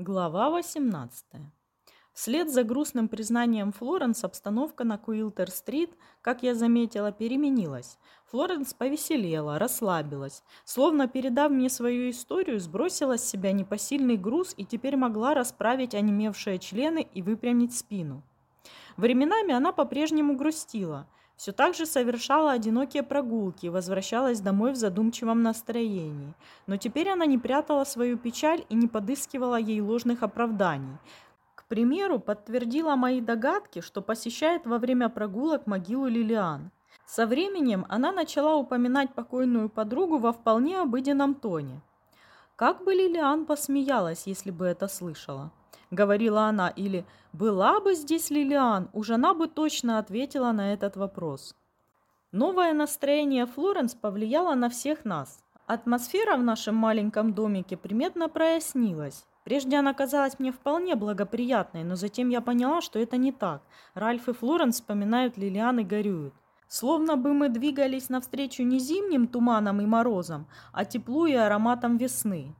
Глава 18. Вслед за грустным признанием Флоренс обстановка на Куилтер-стрит, как я заметила, переменилась. Флоренс повеселела, расслабилась, словно передав мне свою историю, сбросила с себя непосильный груз и теперь могла расправить онемевшие члены и выпрямить спину. Временами она по-прежнему грустила, все так же совершала одинокие прогулки, возвращалась домой в задумчивом настроении. Но теперь она не прятала свою печаль и не подыскивала ей ложных оправданий. К примеру, подтвердила мои догадки, что посещает во время прогулок могилу Лилиан. Со временем она начала упоминать покойную подругу во вполне обыденном тоне. Как бы Лилиан посмеялась, если бы это слышала. — говорила она, или «была бы здесь Лилиан», уж она бы точно ответила на этот вопрос. Новое настроение Флоренс повлияло на всех нас. Атмосфера в нашем маленьком домике приметно прояснилась. Прежде она казалась мне вполне благоприятной, но затем я поняла, что это не так. Ральф и Флоренс вспоминают Лилиан и горюют. Словно бы мы двигались навстречу не зимним туманам и морозам, а теплу и ароматом весны.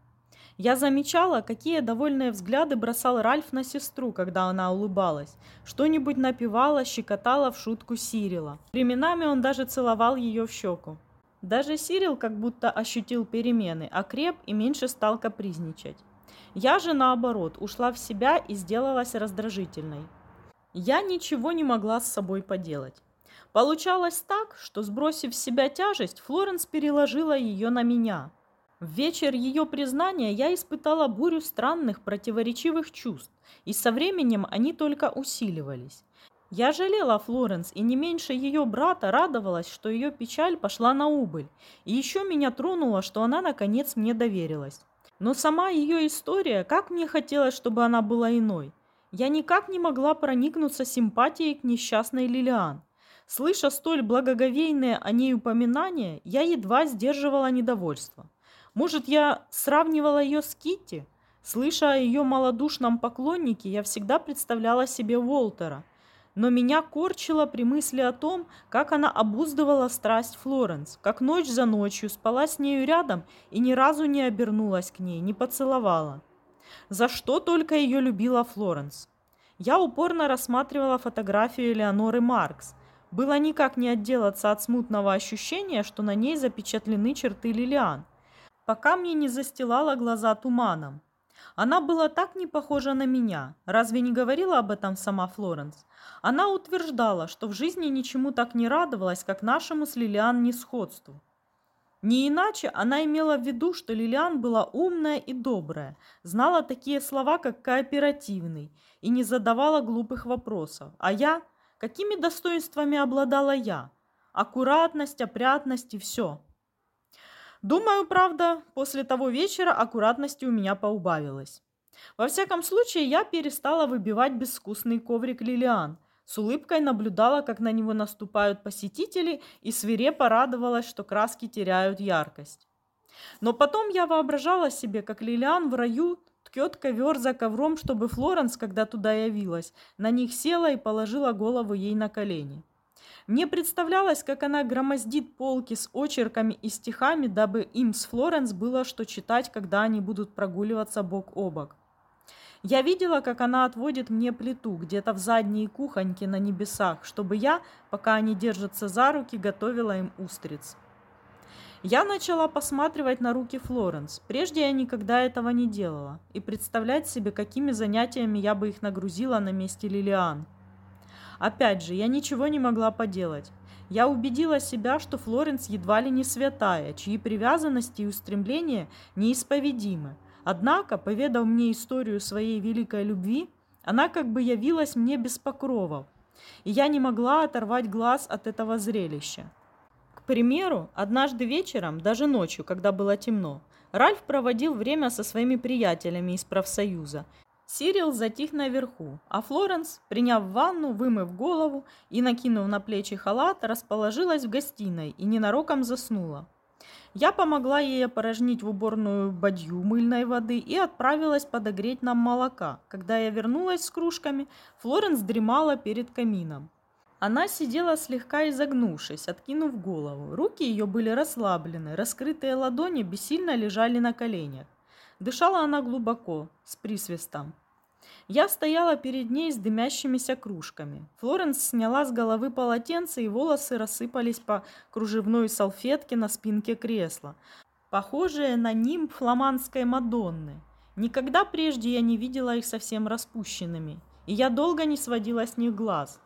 Я замечала, какие довольные взгляды бросал Ральф на сестру, когда она улыбалась. Что-нибудь напевала, щекотала в шутку Сирила. Временами он даже целовал ее в щеку. Даже Сирил как будто ощутил перемены, окреп и меньше стал капризничать. Я же, наоборот, ушла в себя и сделалась раздражительной. Я ничего не могла с собой поделать. Получалось так, что, сбросив с себя тяжесть, Флоренс переложила ее на меня – в вечер ее признания я испытала бурю странных противоречивых чувств, и со временем они только усиливались. Я жалела Флоренс и не меньше ее брата радовалась, что ее печаль пошла на убыль, и еще меня тронуло, что она наконец мне доверилась. Но сама ее история, как мне хотелось, чтобы она была иной. Я никак не могла проникнуться симпатией к несчастной Лилиан. Слыша столь благоговейные о ней упоминания, я едва сдерживала недовольство. Может, я сравнивала ее с Китти? Слыша о ее малодушном поклоннике, я всегда представляла себе Уолтера. Но меня корчило при мысли о том, как она обуздывала страсть Флоренс, как ночь за ночью спала с нею рядом и ни разу не обернулась к ней, не поцеловала. За что только ее любила Флоренс. Я упорно рассматривала фотографию Элеоноры Маркс. Было никак не отделаться от смутного ощущения, что на ней запечатлены черты Лилиан – пока мне не застилала глаза туманом. Она была так не похожа на меня. Разве не говорила об этом сама Флоренс? Она утверждала, что в жизни ничему так не радовалась, как нашему с Лилиан несходству. Не иначе она имела в виду, что Лилиан была умная и добрая, знала такие слова, как кооперативный, и не задавала глупых вопросов. А я? Какими достоинствами обладала я? Аккуратность, опрятность и все. Думаю, правда, после того вечера аккуратности у меня поубавилось. Во всяком случае, я перестала выбивать безвкусный коврик Лилиан. С улыбкой наблюдала, как на него наступают посетители, и свирепо радовалась, что краски теряют яркость. Но потом я воображала себе, как Лилиан в раю ткет ковер за ковром, чтобы Флоренс, когда туда явилась, на них села и положила голову ей на колени. Мне представлялось, как она громоздит полки с очерками и стихами, дабы им с Флоренс было что читать, когда они будут прогуливаться бок о бок. Я видела, как она отводит мне плиту где-то в задней кухоньке на небесах, чтобы я, пока они держатся за руки, готовила им устриц. Я начала посматривать на руки Флоренс. Прежде я никогда этого не делала. И представлять себе, какими занятиями я бы их нагрузила на месте Лилиан. Опять же, я ничего не могла поделать. Я убедила себя, что Флоренс едва ли не святая, чьи привязанности и устремления неисповедимы. Однако, поведав мне историю своей великой любви, она как бы явилась мне без покровов, и я не могла оторвать глаз от этого зрелища. К примеру, однажды вечером, даже ночью, когда было темно, Ральф проводил время со своими приятелями из профсоюза Сирил затих наверху, а Флоренс, приняв ванну, вымыв голову и накинув на плечи халат, расположилась в гостиной и ненароком заснула. Я помогла ей опорожнить в уборную бадью мыльной воды и отправилась подогреть нам молока. Когда я вернулась с кружками, Флоренс дремала перед камином. Она сидела слегка изогнувшись, откинув голову. Руки ее были расслаблены, раскрытые ладони бессильно лежали на коленях. Дышала она глубоко, с присвистом. Я стояла перед ней с дымящимися кружками. Флоренс сняла с головы полотенце, и волосы рассыпались по кружевной салфетке на спинке кресла, похожие на нимб фламандской Мадонны. Никогда прежде я не видела их совсем распущенными, и я долго не сводила с них глаз.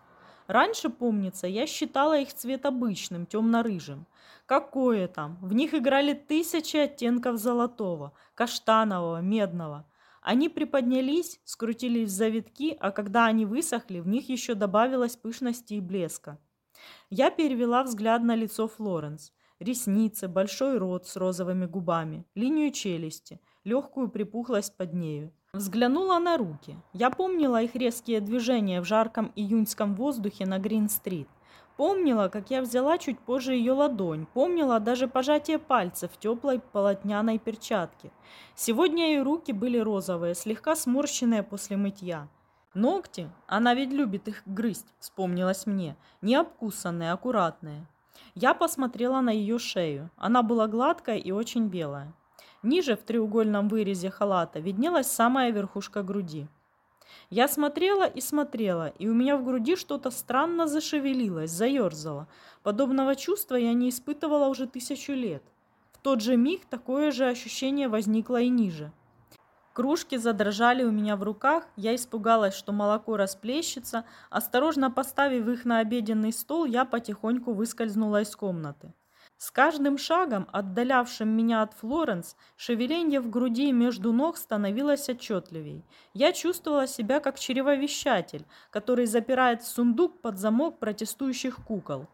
Раньше, помнится, я считала их цвет обычным, темно-рыжим. Какое там? В них играли тысячи оттенков золотого, каштанового, медного. Они приподнялись, скрутились в завитки, а когда они высохли, в них еще добавилось пышности и блеска. Я перевела взгляд на лицо Флоренс. Ресницы, большой рот с розовыми губами, линию челюсти, легкую припухлость под нею. Взглянула на руки. Я помнила их резкие движения в жарком июньском воздухе на Грин-стрит. Помнила, как я взяла чуть позже ее ладонь, помнила даже пожатие пальцев в теплой полотняной перчатке. Сегодня ее руки были розовые, слегка сморщенные после мытья. Ногти, она ведь любит их грызть, вспомнилось мне, не обкусанные, аккуратные. Я посмотрела на ее шею. Она была гладкая и очень белая. Ниже в треугольном вырезе халата виднелась самая верхушка груди. Я смотрела и смотрела, и у меня в груди что-то странно зашевелилось, заерзало. Подобного чувства я не испытывала уже тысячу лет. В тот же миг такое же ощущение возникло и ниже. Кружки задрожали у меня в руках, я испугалась, что молоко расплещется. Осторожно поставив их на обеденный стол, я потихоньку выскользнула из комнаты. С каждым шагом, отдалявшим меня от Флоренс, шевеление в груди между ног становилось отчетливей. Я чувствовала себя как чревовещатель, который запирает сундук под замок протестующих кукол.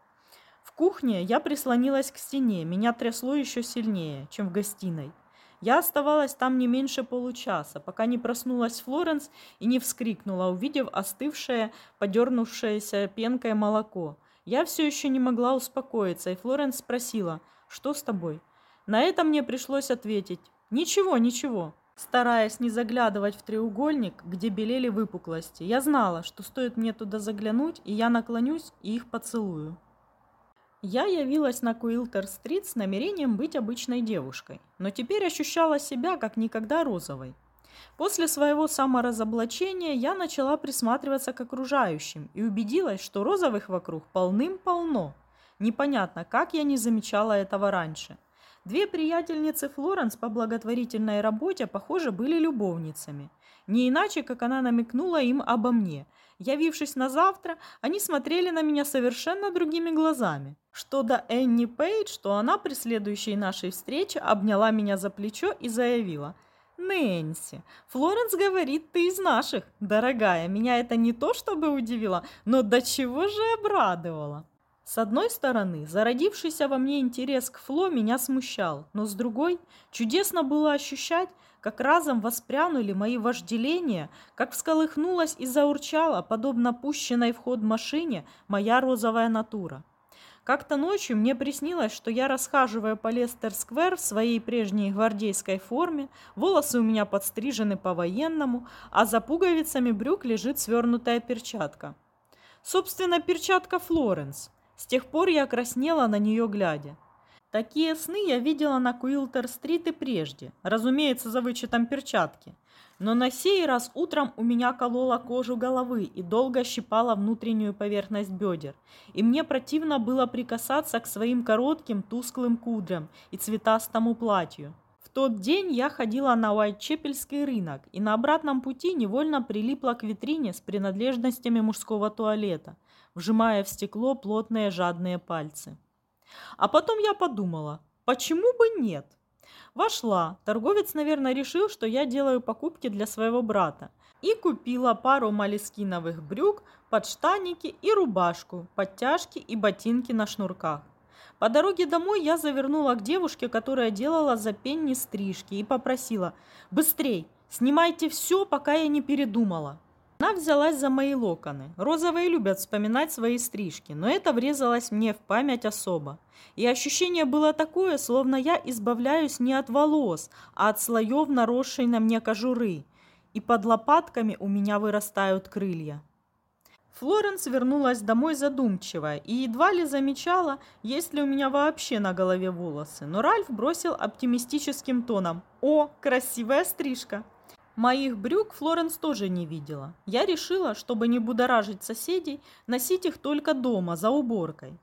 В кухне я прислонилась к стене, меня трясло еще сильнее, чем в гостиной. Я оставалась там не меньше получаса, пока не проснулась Флоренс и не вскрикнула, увидев остывшее, подернувшееся пенкой молоко – я все еще не могла успокоиться, и Флоренс спросила, что с тобой? На это мне пришлось ответить, ничего, ничего. Стараясь не заглядывать в треугольник, где белели выпуклости, я знала, что стоит мне туда заглянуть, и я наклонюсь и их поцелую. Я явилась на Куилтер-стрит с намерением быть обычной девушкой, но теперь ощущала себя как никогда розовой. После своего саморазоблачения я начала присматриваться к окружающим и убедилась, что розовых вокруг полным-полно. Непонятно, как я не замечала этого раньше. Две приятельницы Флоренс по благотворительной работе, похоже, были любовницами. Не иначе, как она намекнула им обо мне. Явившись на завтра, они смотрели на меня совершенно другими глазами. Что до Энни Пейдж, то она при следующей нашей встрече обняла меня за плечо и заявила – Нэнси, Флоренс говорит, ты из наших. Дорогая, меня это не то чтобы удивило, но до чего же обрадовало. С одной стороны, зародившийся во мне интерес к Фло меня смущал, но с другой, чудесно было ощущать, как разом воспрянули мои вожделения, как всколыхнулась и заурчала, подобно пущенной в ход машине, моя розовая натура. Как-то ночью мне приснилось, что я расхаживаю по Лестер-сквер в своей прежней гвардейской форме, волосы у меня подстрижены по-военному, а за пуговицами брюк лежит свернутая перчатка. Собственно, перчатка Флоренс. С тех пор я краснела на нее глядя. Такие сны я видела на Куилтер-стрит и прежде, разумеется, за вычетом перчатки – но на сей раз утром у меня колола кожу головы и долго щипала внутреннюю поверхность бедер. И мне противно было прикасаться к своим коротким тусклым кудрям и цветастому платью. В тот день я ходила на Уайтчепельский рынок и на обратном пути невольно прилипла к витрине с принадлежностями мужского туалета, вжимая в стекло плотные жадные пальцы. А потом я подумала, почему бы нет? Вошла. Торговец, наверное, решил, что я делаю покупки для своего брата. И купила пару малискиновых брюк, подштанники и рубашку, подтяжки и ботинки на шнурках. По дороге домой я завернула к девушке, которая делала за пенни стрижки, и попросила «Быстрей, снимайте все, пока я не передумала». Она взялась за мои локоны. Розовые любят вспоминать свои стрижки, но это врезалось мне в память особо. И ощущение было такое, словно я избавляюсь не от волос, а от слоев наросшей на мне кожуры. И под лопатками у меня вырастают крылья. Флоренс вернулась домой задумчивая и едва ли замечала, есть ли у меня вообще на голове волосы. Но Ральф бросил оптимистическим тоном «О, красивая стрижка!». Моих брюк Флоренс тоже не видела. Я решила, чтобы не будоражить соседей, носить их только дома, за уборкой.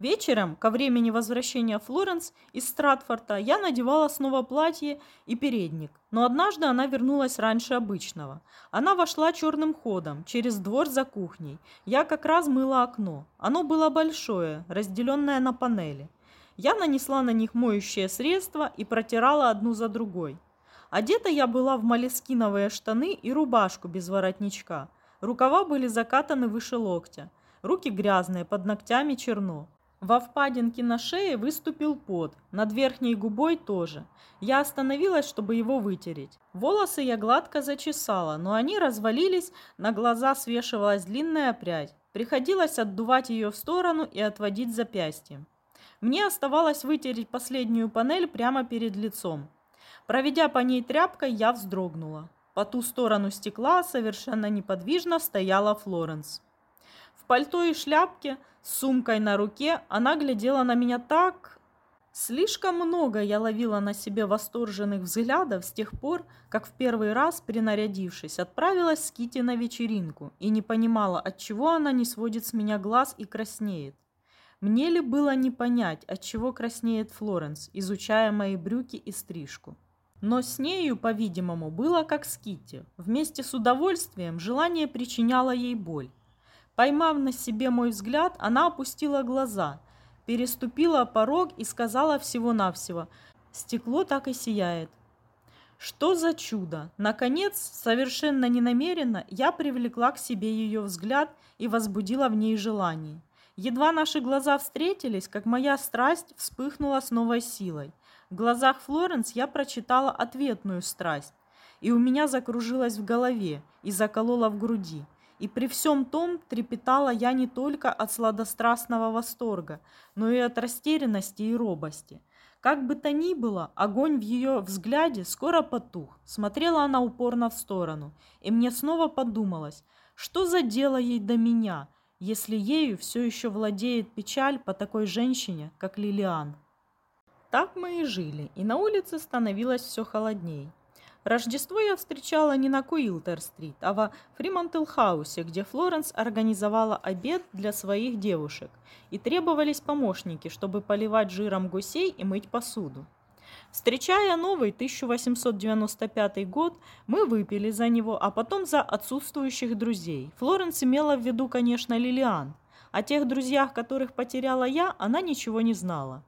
Вечером, ко времени возвращения Флоренс из Стратфорта, я надевала снова платье и передник, но однажды она вернулась раньше обычного. Она вошла черным ходом, через двор за кухней. Я как раз мыла окно. Оно было большое, разделенное на панели. Я нанесла на них моющее средство и протирала одну за другой. Одета я была в молескиновые штаны и рубашку без воротничка. Рукава были закатаны выше локтя. Руки грязные, под ногтями черно. Во впадинке на шее выступил пот, над верхней губой тоже. Я остановилась, чтобы его вытереть. Волосы я гладко зачесала, но они развалились, на глаза свешивалась длинная прядь. Приходилось отдувать ее в сторону и отводить запястьем. Мне оставалось вытереть последнюю панель прямо перед лицом. Проведя по ней тряпкой, я вздрогнула. По ту сторону стекла совершенно неподвижно стояла Флоренс. В пальто и шляпке – с сумкой на руке она глядела на меня так... Слишком много я ловила на себе восторженных взглядов с тех пор, как в первый раз, принарядившись, отправилась с Кити на вечеринку и не понимала, от чего она не сводит с меня глаз и краснеет. Мне ли было не понять, от чего краснеет Флоренс, изучая мои брюки и стрижку? Но с нею, по-видимому, было как с Кити. Вместе с удовольствием желание причиняло ей боль. Поймав на себе мой взгляд, она опустила глаза, переступила порог и сказала всего-навсего «Стекло так и сияет». Что за чудо! Наконец, совершенно ненамеренно, я привлекла к себе ее взгляд и возбудила в ней желание. Едва наши глаза встретились, как моя страсть вспыхнула с новой силой. В глазах Флоренс я прочитала ответную страсть, и у меня закружилось в голове и закололо в груди. И при всем том трепетала я не только от сладострастного восторга, но и от растерянности и робости. Как бы то ни было, огонь в ее взгляде скоро потух. Смотрела она упорно в сторону, и мне снова подумалось, что за дело ей до меня, если ею все еще владеет печаль по такой женщине, как Лилиан. Так мы и жили, и на улице становилось все холодней. Рождество я встречала не на Куилтер-стрит, а во Фримантл-хаусе, где Флоренс организовала обед для своих девушек, и требовались помощники, чтобы поливать жиром гусей и мыть посуду. Встречая новый 1895 год, мы выпили за него, а потом за отсутствующих друзей. Флоренс имела в виду, конечно, Лилиан. О тех друзьях, которых потеряла я, она ничего не знала.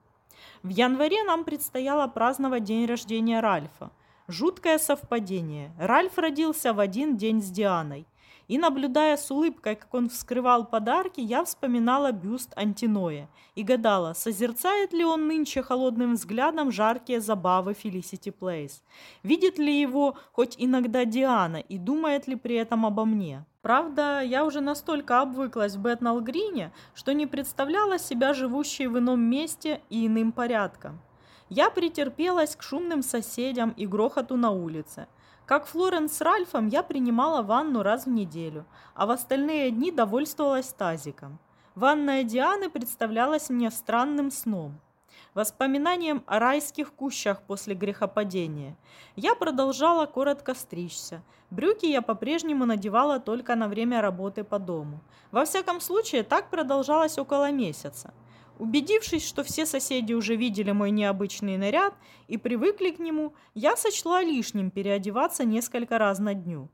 В январе нам предстояло праздновать день рождения Ральфа – Жуткое совпадение. Ральф родился в один день с Дианой. И, наблюдая с улыбкой, как он вскрывал подарки, я вспоминала бюст Антиноя и гадала, созерцает ли он нынче холодным взглядом жаркие забавы Фелисити Плейс. Видит ли его хоть иногда Диана и думает ли при этом обо мне. Правда, я уже настолько обвыклась в Бэтнал-Грине, что не представляла себя живущей в ином месте и иным порядком. Я претерпелась к шумным соседям и грохоту на улице. Как Флоренс с Ральфом я принимала ванну раз в неделю, а в остальные дни довольствовалась тазиком. Ванная Дианы представлялась мне странным сном, воспоминанием о райских кущах после грехопадения. Я продолжала коротко стричься. Брюки я по-прежнему надевала только на время работы по дому. Во всяком случае, так продолжалось около месяца. Убедившись, что все соседи уже видели мой необычный наряд и привыкли к нему, я сочла лишним переодеваться несколько раз на дню.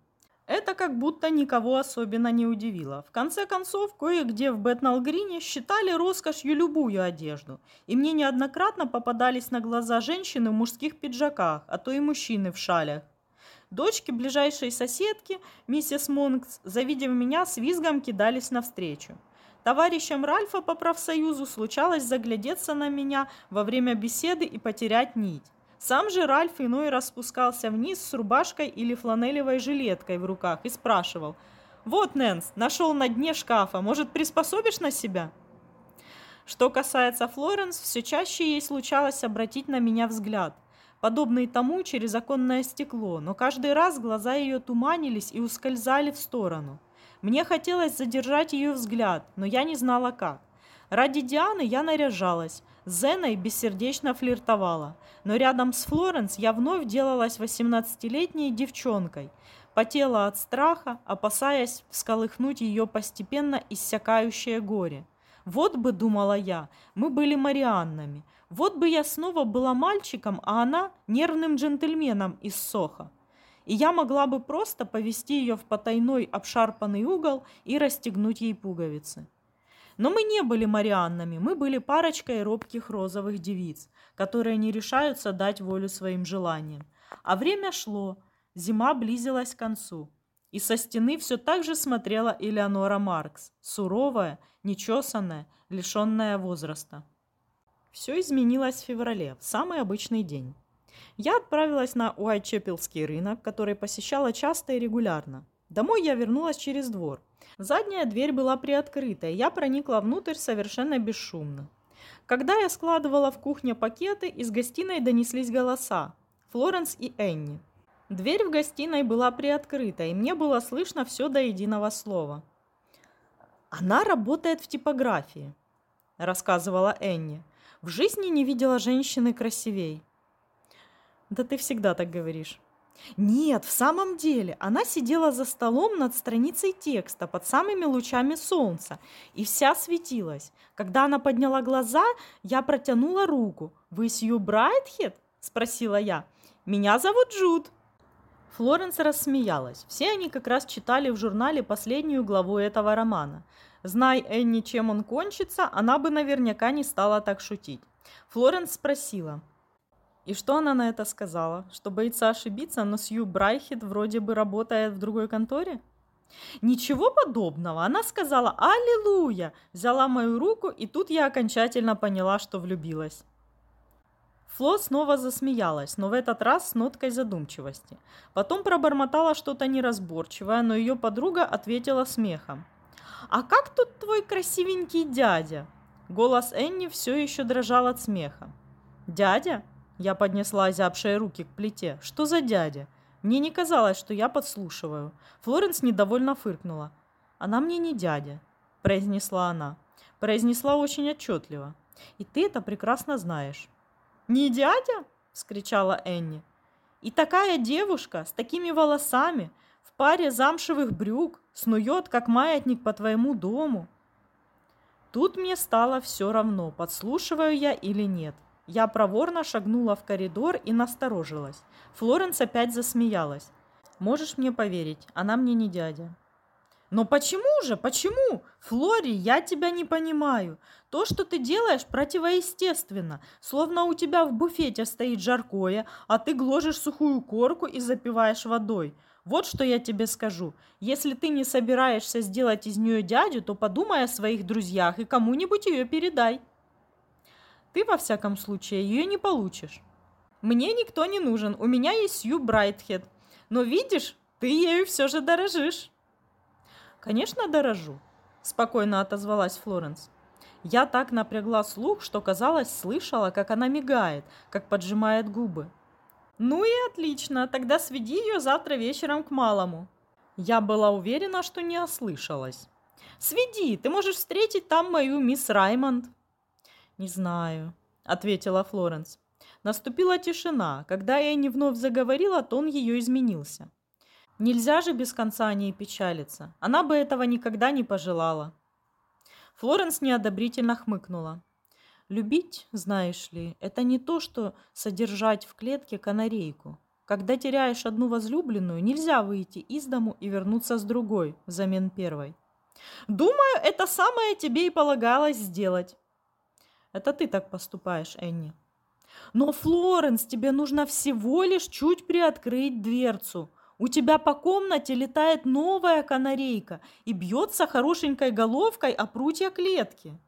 Это как будто никого особенно не удивило. В конце концов, кое-где в Бэтналгрине считали роскошью любую одежду, и мне неоднократно попадались на глаза женщины в мужских пиджаках, а то и мужчины в шалях. Дочки ближайшей соседки, миссис Монкс, завидев меня, с визгом кидались навстречу. Товарищам Ральфа по профсоюзу случалось заглядеться на меня во время беседы и потерять нить. Сам же Ральф иной раз спускался вниз с рубашкой или фланелевой жилеткой в руках и спрашивал «Вот, Нэнс, нашел на дне шкафа, может, приспособишь на себя?» Что касается Флоренс, все чаще ей случалось обратить на меня взгляд, подобный тому через оконное стекло, но каждый раз глаза ее туманились и ускользали в сторону – Мне хотелось задержать ее взгляд, но я не знала как. Ради Дианы я наряжалась, Зеной бессердечно флиртовала, но рядом с Флоренс я вновь делалась 18-летней девчонкой, потела от страха, опасаясь всколыхнуть ее постепенно иссякающее горе. Вот бы, думала я, мы были Марианнами, вот бы я снова была мальчиком, а она нервным джентльменом из Соха. И я могла бы просто повести ее в потайной обшарпанный угол и расстегнуть ей пуговицы. Но мы не были Марианнами, мы были парочкой робких розовых девиц, которые не решаются дать волю своим желаниям. А время шло, зима близилась к концу. И со стены все так же смотрела Элеонора Маркс, суровая, нечесанная, лишенная возраста. Все изменилось в феврале, в самый обычный день. Я отправилась на Уайтчепелский рынок, который посещала часто и регулярно. Домой я вернулась через двор. Задняя дверь была приоткрыта, и я проникла внутрь совершенно бесшумно. Когда я складывала в кухне пакеты, из гостиной донеслись голоса. Флоренс и Энни. Дверь в гостиной была приоткрыта, и мне было слышно все до единого слова. «Она работает в типографии», – рассказывала Энни. «В жизни не видела женщины красивей». «Да ты всегда так говоришь». Нет, в самом деле, она сидела за столом над страницей текста под самыми лучами солнца и вся светилась. Когда она подняла глаза, я протянула руку. «Вы Сью Брайтхед?» – спросила я. «Меня зовут Джуд». Флоренс рассмеялась. Все они как раз читали в журнале последнюю главу этого романа. Знай Энни, чем он кончится, она бы наверняка не стала так шутить. Флоренс спросила – и что она на это сказала? Что боится ошибиться, но Сью Брайхет вроде бы работает в другой конторе? Ничего подобного. Она сказала «Аллилуйя!», взяла мою руку, и тут я окончательно поняла, что влюбилась. Фло снова засмеялась, но в этот раз с ноткой задумчивости. Потом пробормотала что-то неразборчивое, но ее подруга ответила смехом. «А как тут твой красивенький дядя?» Голос Энни все еще дрожал от смеха. «Дядя?» Я поднесла озябшие руки к плите. Что за дядя? Мне не казалось, что я подслушиваю. Флоренс недовольно фыркнула. Она мне не дядя, произнесла она. Произнесла очень отчетливо. И ты это прекрасно знаешь. Не дядя? вскричала Энни. И такая девушка с такими волосами, в паре замшевых брюк, снует, как маятник по твоему дому. Тут мне стало все равно, подслушиваю я или нет. Я проворно шагнула в коридор и насторожилась. Флоренс опять засмеялась. «Можешь мне поверить, она мне не дядя». «Но почему же? Почему? Флори, я тебя не понимаю. То, что ты делаешь, противоестественно. Словно у тебя в буфете стоит жаркое, а ты гложешь сухую корку и запиваешь водой. Вот что я тебе скажу. Если ты не собираешься сделать из нее дядю, то подумай о своих друзьях и кому-нибудь ее передай». Ты, во всяком случае, ее не получишь. Мне никто не нужен, у меня есть Сью Брайтхед. Но видишь, ты ею все же дорожишь. Конечно, дорожу, спокойно отозвалась Флоренс. Я так напрягла слух, что, казалось, слышала, как она мигает, как поджимает губы. Ну и отлично, тогда сведи ее завтра вечером к малому. Я была уверена, что не ослышалась. Сведи, ты можешь встретить там мою мисс Раймонд. «Не знаю», — ответила Флоренс. Наступила тишина. Когда Энни вновь заговорила, тон ее изменился. Нельзя же без конца о ней печалиться. Она бы этого никогда не пожелала. Флоренс неодобрительно хмыкнула. Любить, знаешь ли, это не то, что содержать в клетке канарейку. Когда теряешь одну возлюбленную, нельзя выйти из дому и вернуться с другой взамен первой. Думаю, это самое тебе и полагалось сделать. Это ты так поступаешь, Энни. Но, Флоренс, тебе нужно всего лишь чуть приоткрыть дверцу. У тебя по комнате летает новая канарейка и бьется хорошенькой головкой о прутья клетки.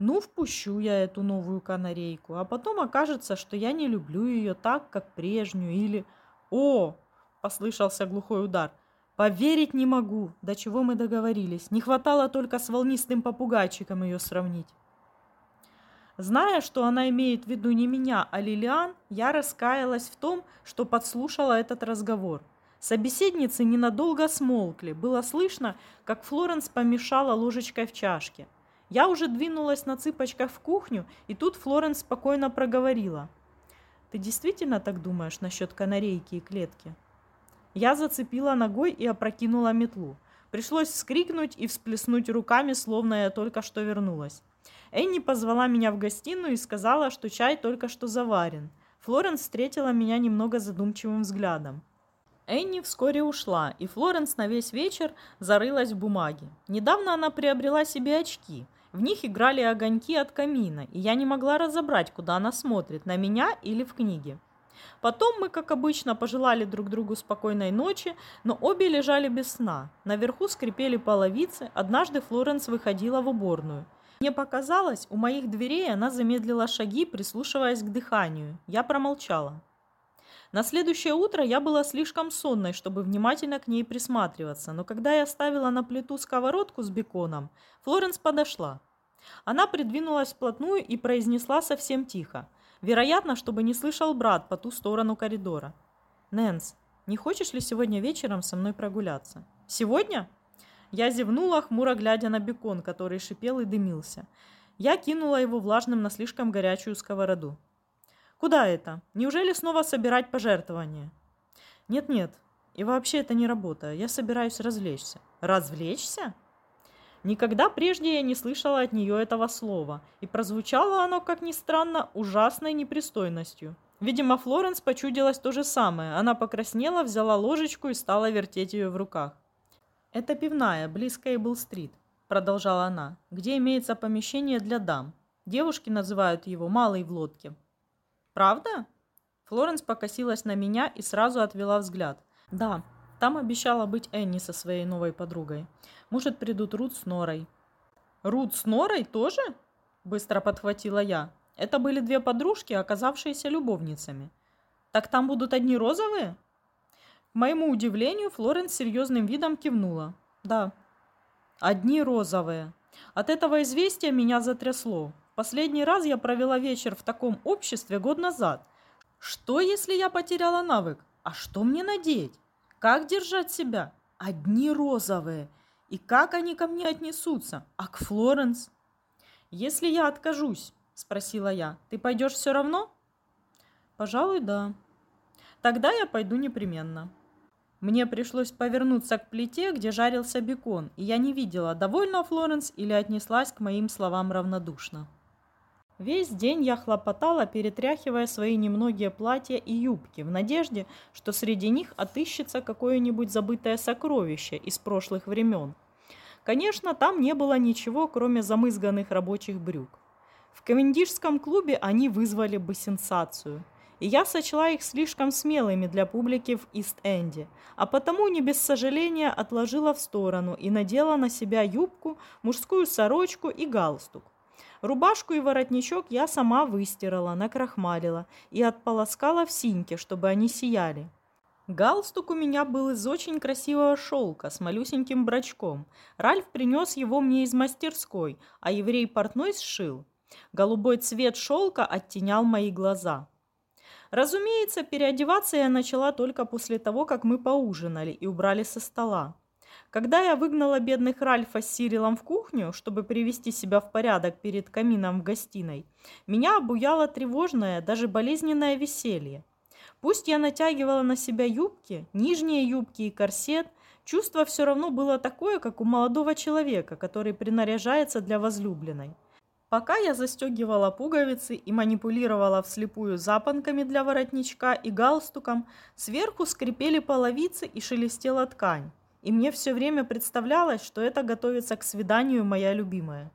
Ну, впущу я эту новую канарейку, а потом окажется, что я не люблю ее так, как прежнюю, или... О, послышался глухой удар. Поверить не могу, до чего мы договорились. Не хватало только с волнистым попугайчиком ее сравнить. Зная, что она имеет в виду не меня, а Лилиан, я раскаялась в том, что подслушала этот разговор. Собеседницы ненадолго смолкли. Было слышно, как Флоренс помешала ложечкой в чашке. Я уже двинулась на цыпочках в кухню, и тут Флоренс спокойно проговорила. «Ты действительно так думаешь насчет канарейки и клетки?» Я зацепила ногой и опрокинула метлу. Пришлось вскрикнуть и всплеснуть руками, словно я только что вернулась. Энни позвала меня в гостиную и сказала, что чай только что заварен. Флоренс встретила меня немного задумчивым взглядом. Энни вскоре ушла, и Флоренс на весь вечер зарылась в бумаге. Недавно она приобрела себе очки. В них играли огоньки от камина, и я не могла разобрать, куда она смотрит, на меня или в книге. Потом мы, как обычно, пожелали друг другу спокойной ночи, но обе лежали без сна. Наверху скрипели половицы, однажды Флоренс выходила в уборную. Мне показалось, у моих дверей она замедлила шаги, прислушиваясь к дыханию. Я промолчала. На следующее утро я была слишком сонной, чтобы внимательно к ней присматриваться, но когда я ставила на плиту сковородку с беконом, Флоренс подошла. Она придвинулась вплотную и произнесла совсем тихо, вероятно, чтобы не слышал брат по ту сторону коридора. «Нэнс, не хочешь ли сегодня вечером со мной прогуляться?» «Сегодня?» Я зевнула, хмуро глядя на бекон, который шипел и дымился. Я кинула его влажным на слишком горячую сковороду. Куда это? Неужели снова собирать пожертвования? Нет-нет, и вообще это не работа. Я собираюсь развлечься. Развлечься? Никогда прежде я не слышала от нее этого слова, и прозвучало оно, как ни странно, ужасной непристойностью. Видимо, Флоренс почудилась то же самое. Она покраснела, взяла ложечку и стала вертеть ее в руках. «Это пивная, близ Кейбл-стрит», — продолжала она, — «где имеется помещение для дам. Девушки называют его «малой в лодке». «Правда?» Флоренс покосилась на меня и сразу отвела взгляд. «Да, там обещала быть Энни со своей новой подругой. Может, придут Рут с Норой». «Рут с Норой тоже?» Быстро подхватила я. Это были две подружки, оказавшиеся любовницами. «Так там будут одни розовые?» К моему удивлению, Флоренс серьезным видом кивнула. «Да, одни розовые. От этого известия меня затрясло. Последний раз я провела вечер в таком обществе год назад. Что, если я потеряла навык? А что мне надеть? Как держать себя? Одни розовые. И как они ко мне отнесутся? А к Флоренс? Если я откажусь, спросила я, ты пойдешь все равно? Пожалуй, да. Тогда я пойду непременно. Мне пришлось повернуться к плите, где жарился бекон, и я не видела, довольна Флоренс или отнеслась к моим словам равнодушно. Весь день я хлопотала, перетряхивая свои немногие платья и юбки, в надежде, что среди них отыщется какое-нибудь забытое сокровище из прошлых времен. Конечно, там не было ничего, кроме замызганных рабочих брюк. В Ковендишском клубе они вызвали бы сенсацию. И я сочла их слишком смелыми для публики в Ист-Энде, а потому не без сожаления отложила в сторону и надела на себя юбку, мужскую сорочку и галстук. Рубашку и воротничок я сама выстирала, накрахмалила и отполоскала в синьке, чтобы они сияли. Галстук у меня был из очень красивого шелка с малюсеньким брачком. Ральф принес его мне из мастерской, а еврей портной сшил. Голубой цвет шелка оттенял мои глаза. Разумеется, переодеваться я начала только после того, как мы поужинали и убрали со стола. Когда я выгнала бедных Ральфа с Сирилом в кухню, чтобы привести себя в порядок перед камином в гостиной, меня обуяло тревожное, даже болезненное веселье. Пусть я натягивала на себя юбки, нижние юбки и корсет, чувство все равно было такое, как у молодого человека, который принаряжается для возлюбленной. Пока я застегивала пуговицы и манипулировала вслепую запонками для воротничка и галстуком, сверху скрипели половицы и шелестела ткань и мне все время представлялось, что это готовится к свиданию моя любимая.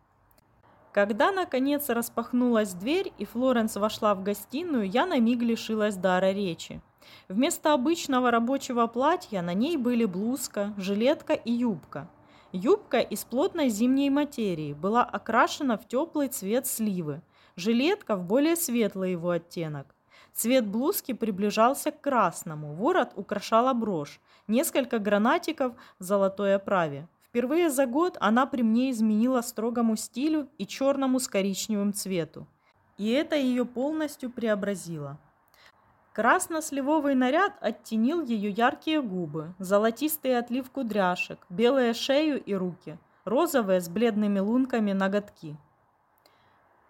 Когда, наконец, распахнулась дверь и Флоренс вошла в гостиную, я на миг лишилась дара речи. Вместо обычного рабочего платья на ней были блузка, жилетка и юбка. Юбка из плотной зимней материи была окрашена в теплый цвет сливы, жилетка в более светлый его оттенок. Цвет блузки приближался к красному, ворот украшала брошь, несколько гранатиков в золотой оправе. Впервые за год она при мне изменила строгому стилю и черному с коричневым цвету. И это ее полностью преобразило. Красно-сливовый наряд оттенил ее яркие губы, золотистый отлив кудряшек, белые шею и руки, розовые с бледными лунками ноготки.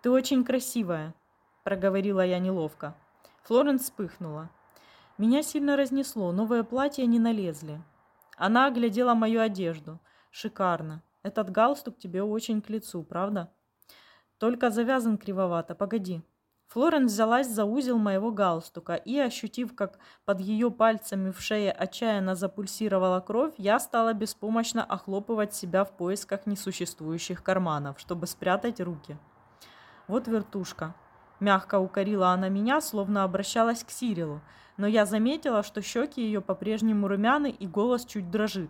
«Ты очень красивая», – проговорила я неловко. Флоренс вспыхнула. Меня сильно разнесло, новое платье не налезли. Она оглядела мою одежду. Шикарно. Этот галстук тебе очень к лицу, правда? Только завязан кривовато. Погоди. Флоренс взялась за узел моего галстука и, ощутив, как под ее пальцами в шее отчаянно запульсировала кровь, я стала беспомощно охлопывать себя в поисках несуществующих карманов, чтобы спрятать руки. Вот вертушка. Мягко укорила она меня, словно обращалась к Сирилу, но я заметила, что щеки ее по-прежнему румяны и голос чуть дрожит.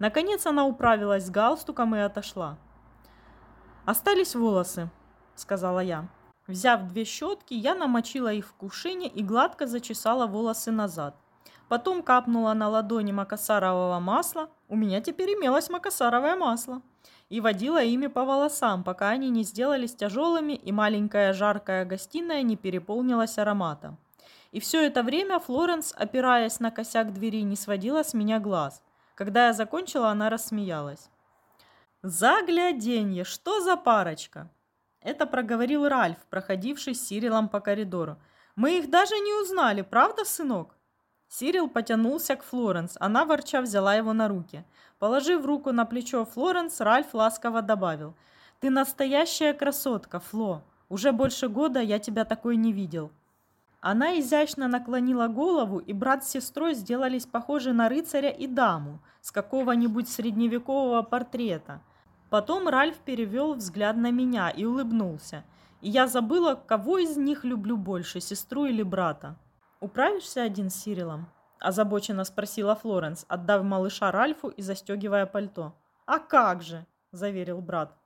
Наконец она управилась с галстуком и отошла. «Остались волосы», — сказала я. Взяв две щетки, я намочила их в кувшине и гладко зачесала волосы назад. Потом капнула на ладони макасарового масла. У меня теперь имелось макасаровое масло и водила ими по волосам, пока они не сделались тяжелыми и маленькая жаркая гостиная не переполнилась ароматом. И все это время Флоренс, опираясь на косяк двери, не сводила с меня глаз. Когда я закончила, она рассмеялась. «Загляденье! Что за парочка?» Это проговорил Ральф, проходивший с Сирилом по коридору. «Мы их даже не узнали, правда, сынок?» Сирил потянулся к Флоренс. Она, ворча, взяла его на руки. Положив руку на плечо Флоренс, Ральф ласково добавил. «Ты настоящая красотка, Фло. Уже больше года я тебя такой не видел». Она изящно наклонила голову, и брат с сестрой сделались похожи на рыцаря и даму с какого-нибудь средневекового портрета. Потом Ральф перевел взгляд на меня и улыбнулся. И я забыла, кого из них люблю больше, сестру или брата. «Управишься один с Сирилом?» – озабоченно спросила Флоренс, отдав малыша Ральфу и застегивая пальто. «А как же!» – заверил брат.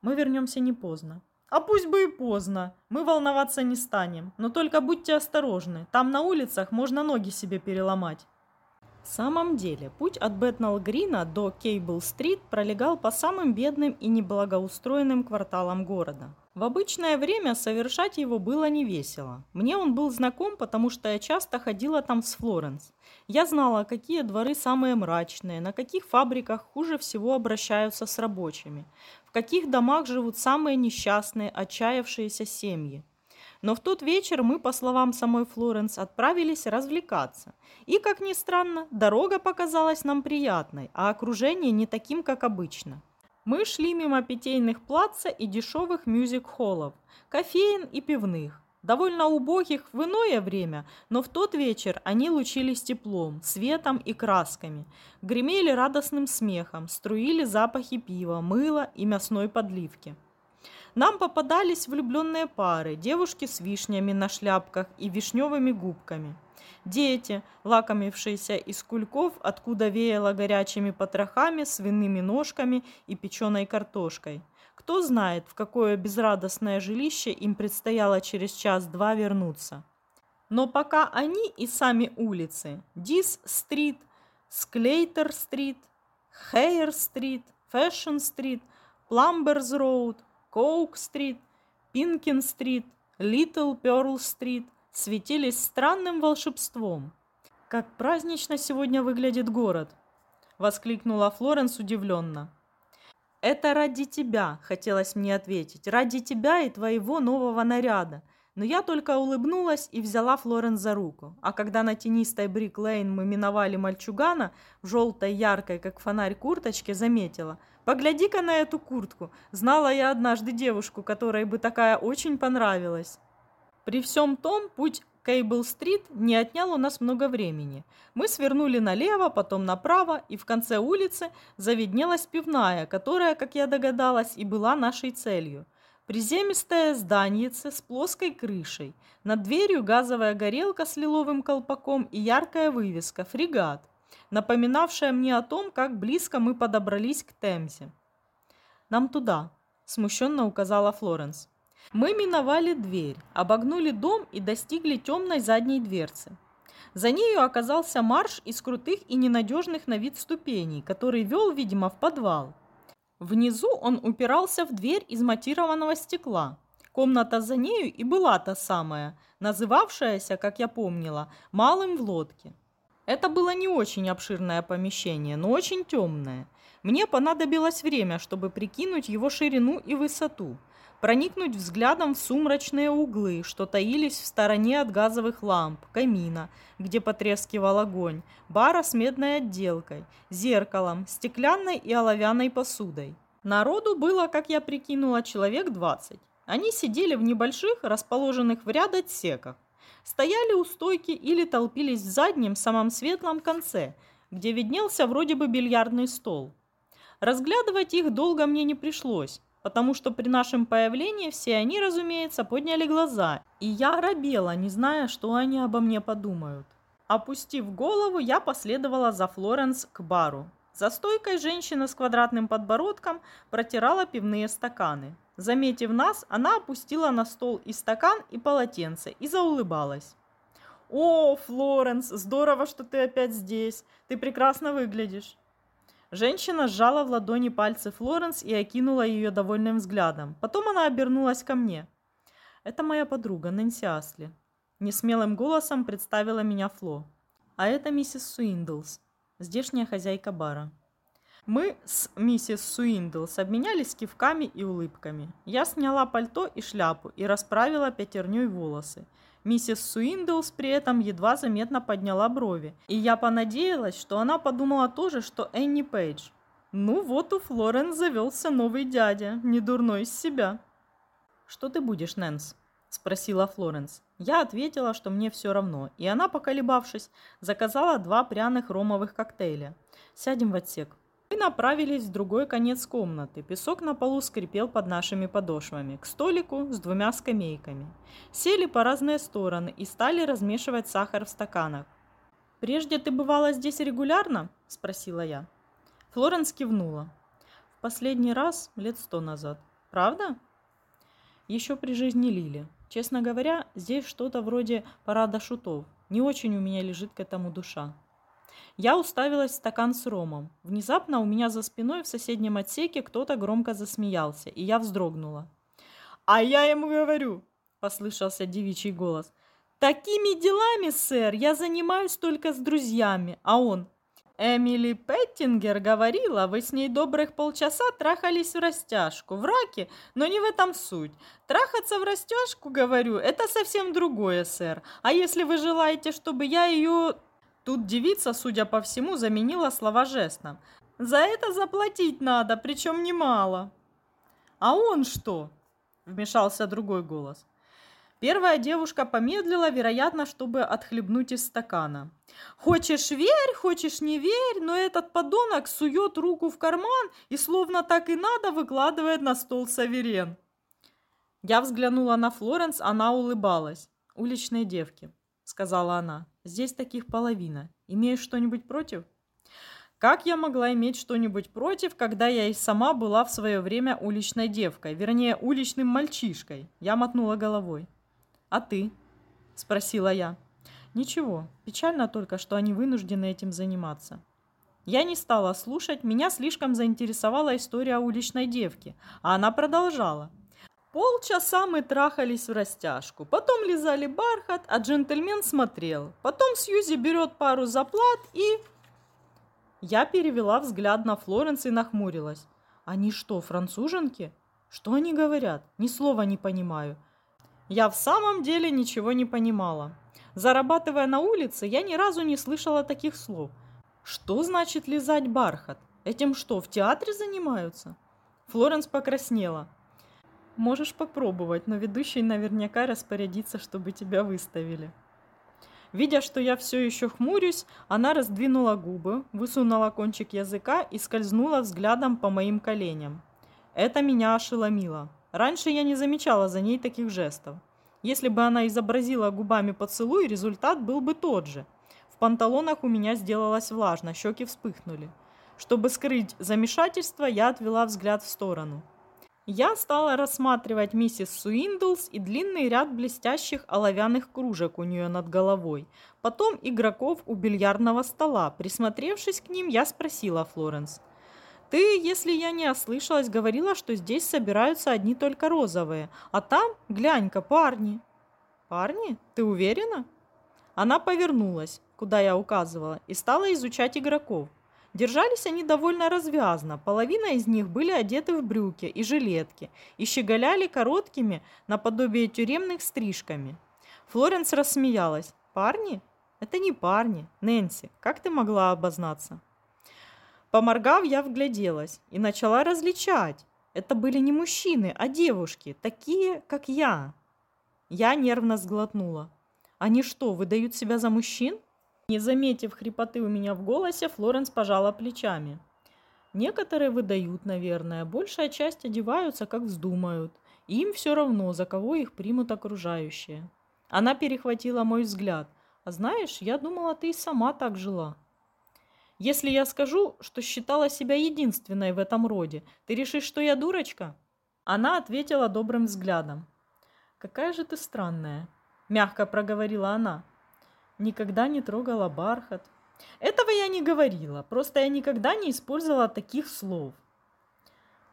«Мы вернемся не поздно». «А пусть бы и поздно. Мы волноваться не станем. Но только будьте осторожны. Там на улицах можно ноги себе переломать». В самом деле, путь от Бэтнелл-Грина до Кейбл-стрит пролегал по самым бедным и неблагоустроенным кварталам города. В обычное время совершать его было не весело. Мне он был знаком, потому что я часто ходила там с Флоренс. Я знала, какие дворы самые мрачные, на каких фабриках хуже всего обращаются с рабочими, в каких домах живут самые несчастные, отчаявшиеся семьи. Но в тот вечер мы, по словам самой Флоренс, отправились развлекаться. И, как ни странно, дорога показалась нам приятной, а окружение не таким, как обычно. Мы шли мимо питейных плаца и дешевых мюзик-холлов, кофеин и пивных. Довольно убогих в иное время, но в тот вечер они лучились теплом, светом и красками, гремели радостным смехом, струили запахи пива, мыла и мясной подливки. Нам попадались влюбленные пары, девушки с вишнями на шляпках и вишневыми губками. Дети, лакомившиеся из кульков, откуда веяло горячими потрохами, свиными ножками и печеной картошкой. Кто знает, в какое безрадостное жилище им предстояло через час-два вернуться. Но пока они и сами улицы – Дис-стрит, Склейтер-стрит, Хейер-стрит, Фэшн-стрит, Пламберс-роуд – Коук-стрит, Пинкин-стрит, Литл Пёрл-стрит светились странным волшебством. «Как празднично сегодня выглядит город!» – воскликнула Флоренс удивленно. «Это ради тебя», – хотелось мне ответить, – «ради тебя и твоего нового наряда». Но я только улыбнулась и взяла Флоренс за руку. А когда на тенистой Брик-Лейн мы миновали мальчугана в желтой, яркой, как фонарь, курточке, заметила – Погляди-ка на эту куртку. Знала я однажды девушку, которой бы такая очень понравилась. При всем том, путь Кейбл-стрит не отнял у нас много времени. Мы свернули налево, потом направо, и в конце улицы заведнелась пивная, которая, как я догадалась, и была нашей целью. Приземистое зданице с плоской крышей. Над дверью газовая горелка с лиловым колпаком и яркая вывеска «Фрегат» напоминавшая мне о том, как близко мы подобрались к Темзе. «Нам туда», – смущенно указала Флоренс. Мы миновали дверь, обогнули дом и достигли темной задней дверцы. За нею оказался марш из крутых и ненадежных на вид ступеней, который вел, видимо, в подвал. Внизу он упирался в дверь из матированного стекла. Комната за нею и была та самая, называвшаяся, как я помнила, «Малым в лодке». Это было не очень обширное помещение, но очень темное. Мне понадобилось время, чтобы прикинуть его ширину и высоту, проникнуть взглядом в сумрачные углы, что таились в стороне от газовых ламп, камина, где потрескивал огонь, бара с медной отделкой, зеркалом, стеклянной и оловянной посудой. Народу было, как я прикинула, человек 20. Они сидели в небольших, расположенных в ряд отсеках. Стояли у стойки или толпились в заднем, самом светлом конце, где виднелся вроде бы бильярдный стол. Разглядывать их долго мне не пришлось, потому что при нашем появлении все они, разумеется, подняли глаза, и я оробела, не зная, что они обо мне подумают. Опустив голову, я последовала за Флоренс к бару. За стойкой женщина с квадратным подбородком протирала пивные стаканы. Заметив нас, она опустила на стол и стакан, и полотенце и заулыбалась. «О, Флоренс, здорово, что ты опять здесь. Ты прекрасно выглядишь». Женщина сжала в ладони пальцы Флоренс и окинула ее довольным взглядом. Потом она обернулась ко мне. «Это моя подруга, Нэнси Астли». Несмелым голосом представила меня Фло. «А это миссис Суиндлс, здешняя хозяйка бара. Мы с миссис Суиндлс обменялись кивками и улыбками. Я сняла пальто и шляпу и расправила пятерней волосы. Миссис Суиндлс при этом едва заметно подняла брови, и я понадеялась, что она подумала то же, что Энни Пейдж. Ну вот у Флоренс завелся новый дядя, не дурной из себя. «Что ты будешь, Нэнс?» – спросила Флоренс. Я ответила, что мне все равно, и она, поколебавшись, заказала два пряных ромовых коктейля. «Сядем в отсек». Мы направились в другой конец комнаты. Песок на полу скрипел под нашими подошвами. К столику с двумя скамейками. Сели по разные стороны и стали размешивать сахар в стаканах. «Прежде ты бывала здесь регулярно?» – спросила я. Флоренс кивнула. «В последний раз лет сто назад. Правда?» «Еще при жизни Лили. Честно говоря, здесь что-то вроде парада шутов. Не очень у меня лежит к этому душа. Я уставилась в стакан с ромом. Внезапно у меня за спиной в соседнем отсеке кто-то громко засмеялся, и я вздрогнула. «А я ему говорю!» – послышался девичий голос. «Такими делами, сэр, я занимаюсь только с друзьями, а он Эмили Петтингер говорила, вы с ней добрых полчаса трахались в растяжку, в раке, но не в этом суть. Трахаться в растяжку, говорю, это совсем другое, сэр. А если вы желаете, чтобы я ее... Тут девица, судя по всему, заменила слова жестом. За это заплатить надо, причем немало. А он что? Вмешался другой голос. Первая девушка помедлила, вероятно, чтобы отхлебнуть из стакана. «Хочешь верь, хочешь не верь, но этот подонок сует руку в карман и словно так и надо выкладывает на стол саверен». Я взглянула на Флоренс, она улыбалась. «Уличные девки», — сказала она. «Здесь таких половина. Имеешь что-нибудь против?» Как я могла иметь что-нибудь против, когда я и сама была в свое время уличной девкой, вернее, уличным мальчишкой? Я мотнула головой. «А ты?» – спросила я. «Ничего, печально только, что они вынуждены этим заниматься». Я не стала слушать, меня слишком заинтересовала история уличной девки, а она продолжала. Полчаса мы трахались в растяжку, потом лизали бархат, а джентльмен смотрел. Потом Сьюзи берет пару заплат и... Я перевела взгляд на Флоренс и нахмурилась. Они что, француженки? Что они говорят? Ни слова не понимаю. Я в самом деле ничего не понимала. Зарабатывая на улице, я ни разу не слышала таких слов. Что значит лизать бархат? Этим что, в театре занимаются? Флоренс покраснела. Можешь попробовать, но ведущий наверняка распорядится, чтобы тебя выставили. Видя, что я все еще хмурюсь, она раздвинула губы, высунула кончик языка и скользнула взглядом по моим коленям. Это меня ошеломило. Раньше я не замечала за ней таких жестов. Если бы она изобразила губами поцелуй, результат был бы тот же. В панталонах у меня сделалось влажно, щеки вспыхнули. Чтобы скрыть замешательство, я отвела взгляд в сторону. Я стала рассматривать миссис Суиндлс и длинный ряд блестящих оловянных кружек у нее над головой. Потом игроков у бильярдного стола. Присмотревшись к ним, я спросила Флоренс. Ты, если я не ослышалась, говорила, что здесь собираются одни только розовые, а там, глянь-ка, парни. «Парни, ты уверена?» Она повернулась, куда я указывала, и стала изучать игроков. Держались они довольно развязно, половина из них были одеты в брюки и жилетки и щеголяли короткими, наподобие тюремных стрижками. Флоренс рассмеялась. «Парни? Это не парни. Нэнси, как ты могла обознаться?» Поморгав, я вгляделась и начала различать. Это были не мужчины, а девушки, такие, как я. Я нервно сглотнула. Они что, выдают себя за мужчин? Не заметив хрипоты у меня в голосе, Флоренс пожала плечами. Некоторые выдают, наверное, большая часть одеваются, как вздумают. им все равно, за кого их примут окружающие. Она перехватила мой взгляд. А знаешь, я думала, ты и сама так жила. Если я скажу, что считала себя единственной в этом роде, ты решишь, что я дурочка?» Она ответила добрым взглядом. «Какая же ты странная», – мягко проговорила она. «Никогда не трогала бархат». «Этого я не говорила, просто я никогда не использовала таких слов».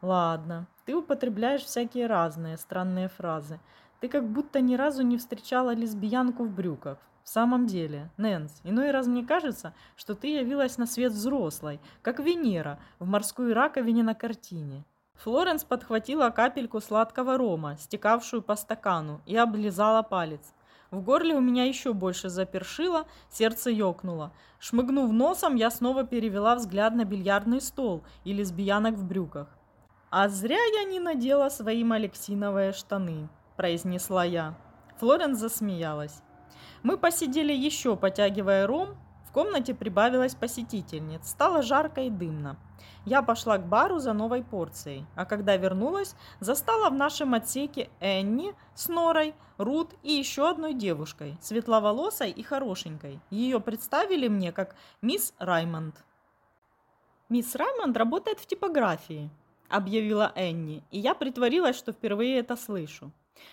«Ладно, ты употребляешь всякие разные странные фразы. Ты как будто ни разу не встречала лесбиянку в брюках. В самом деле, Нэнс, иной раз мне кажется, что ты явилась на свет взрослой, как Венера в морской раковине на картине. Флоренс подхватила капельку сладкого рома, стекавшую по стакану, и облизала палец. В горле у меня еще больше запершило, сердце ёкнуло. Шмыгнув носом, я снова перевела взгляд на бильярдный стол и лесбиянок в брюках. «А зря я не надела свои малексиновые штаны», – произнесла я. Флоренс засмеялась. Мы посидели еще, потягивая ром. В комнате прибавилось посетительниц. Стало жарко и дымно. Я пошла к бару за новой порцией, а когда вернулась, застала в нашем отсеке Энни с Норой, Рут и еще одной девушкой, светловолосой и хорошенькой. Ее представили мне как мисс Раймонд. «Мисс Раймонд работает в типографии», – объявила Энни, и я притворилась, что впервые это слышу.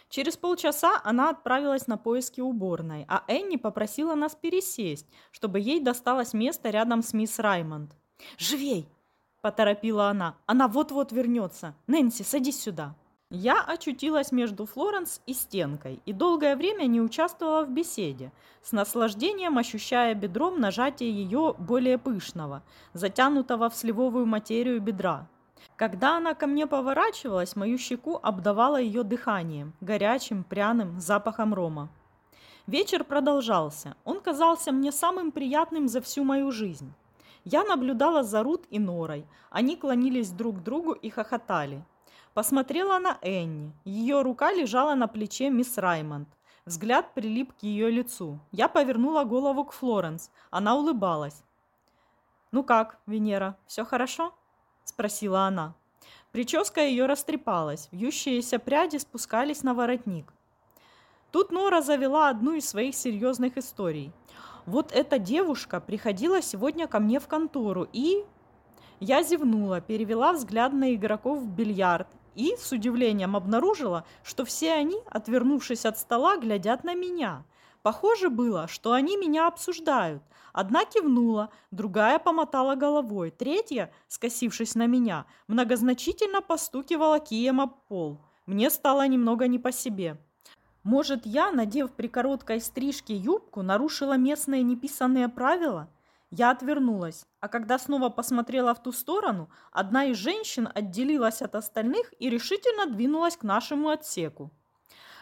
Через полчаса она отправилась на поиски уборной, а Энни попросила нас пересесть, чтобы ей досталось место рядом с мисс Раймонд. «Живей!» – поторопила она. «Она вот-вот вернется. Нэнси, садись сюда!» Я очутилась между Флоренс и стенкой и долгое время не участвовала в беседе, с наслаждением ощущая бедром нажатие ее более пышного, затянутого в сливовую материю бедра, когда она ко мне поворачивалась, мою щеку обдавало ее дыханием, горячим, пряным, запахом рома. Вечер продолжался. Он казался мне самым приятным за всю мою жизнь. Я наблюдала за Рут и Норой. Они клонились друг к другу и хохотали. Посмотрела на Энни. Ее рука лежала на плече мисс Раймонд. Взгляд прилип к ее лицу. Я повернула голову к Флоренс. Она улыбалась. «Ну как, Венера, все хорошо?» Спросила она. Прическа ее растрепалась, вьющиеся пряди спускались на воротник. Тут Нора завела одну из своих серьезных историй. Вот эта девушка приходила сегодня ко мне в контору и... Я зевнула, перевела взгляд на игроков в бильярд и с удивлением обнаружила, что все они, отвернувшись от стола, глядят на меня – Похоже было, что они меня обсуждают. Одна кивнула, другая помотала головой, третья, скосившись на меня, многозначительно постукивала кием об пол. Мне стало немного не по себе. Может, я, надев при короткой стрижке юбку, нарушила местные неписанные правила? Я отвернулась, а когда снова посмотрела в ту сторону, одна из женщин отделилась от остальных и решительно двинулась к нашему отсеку.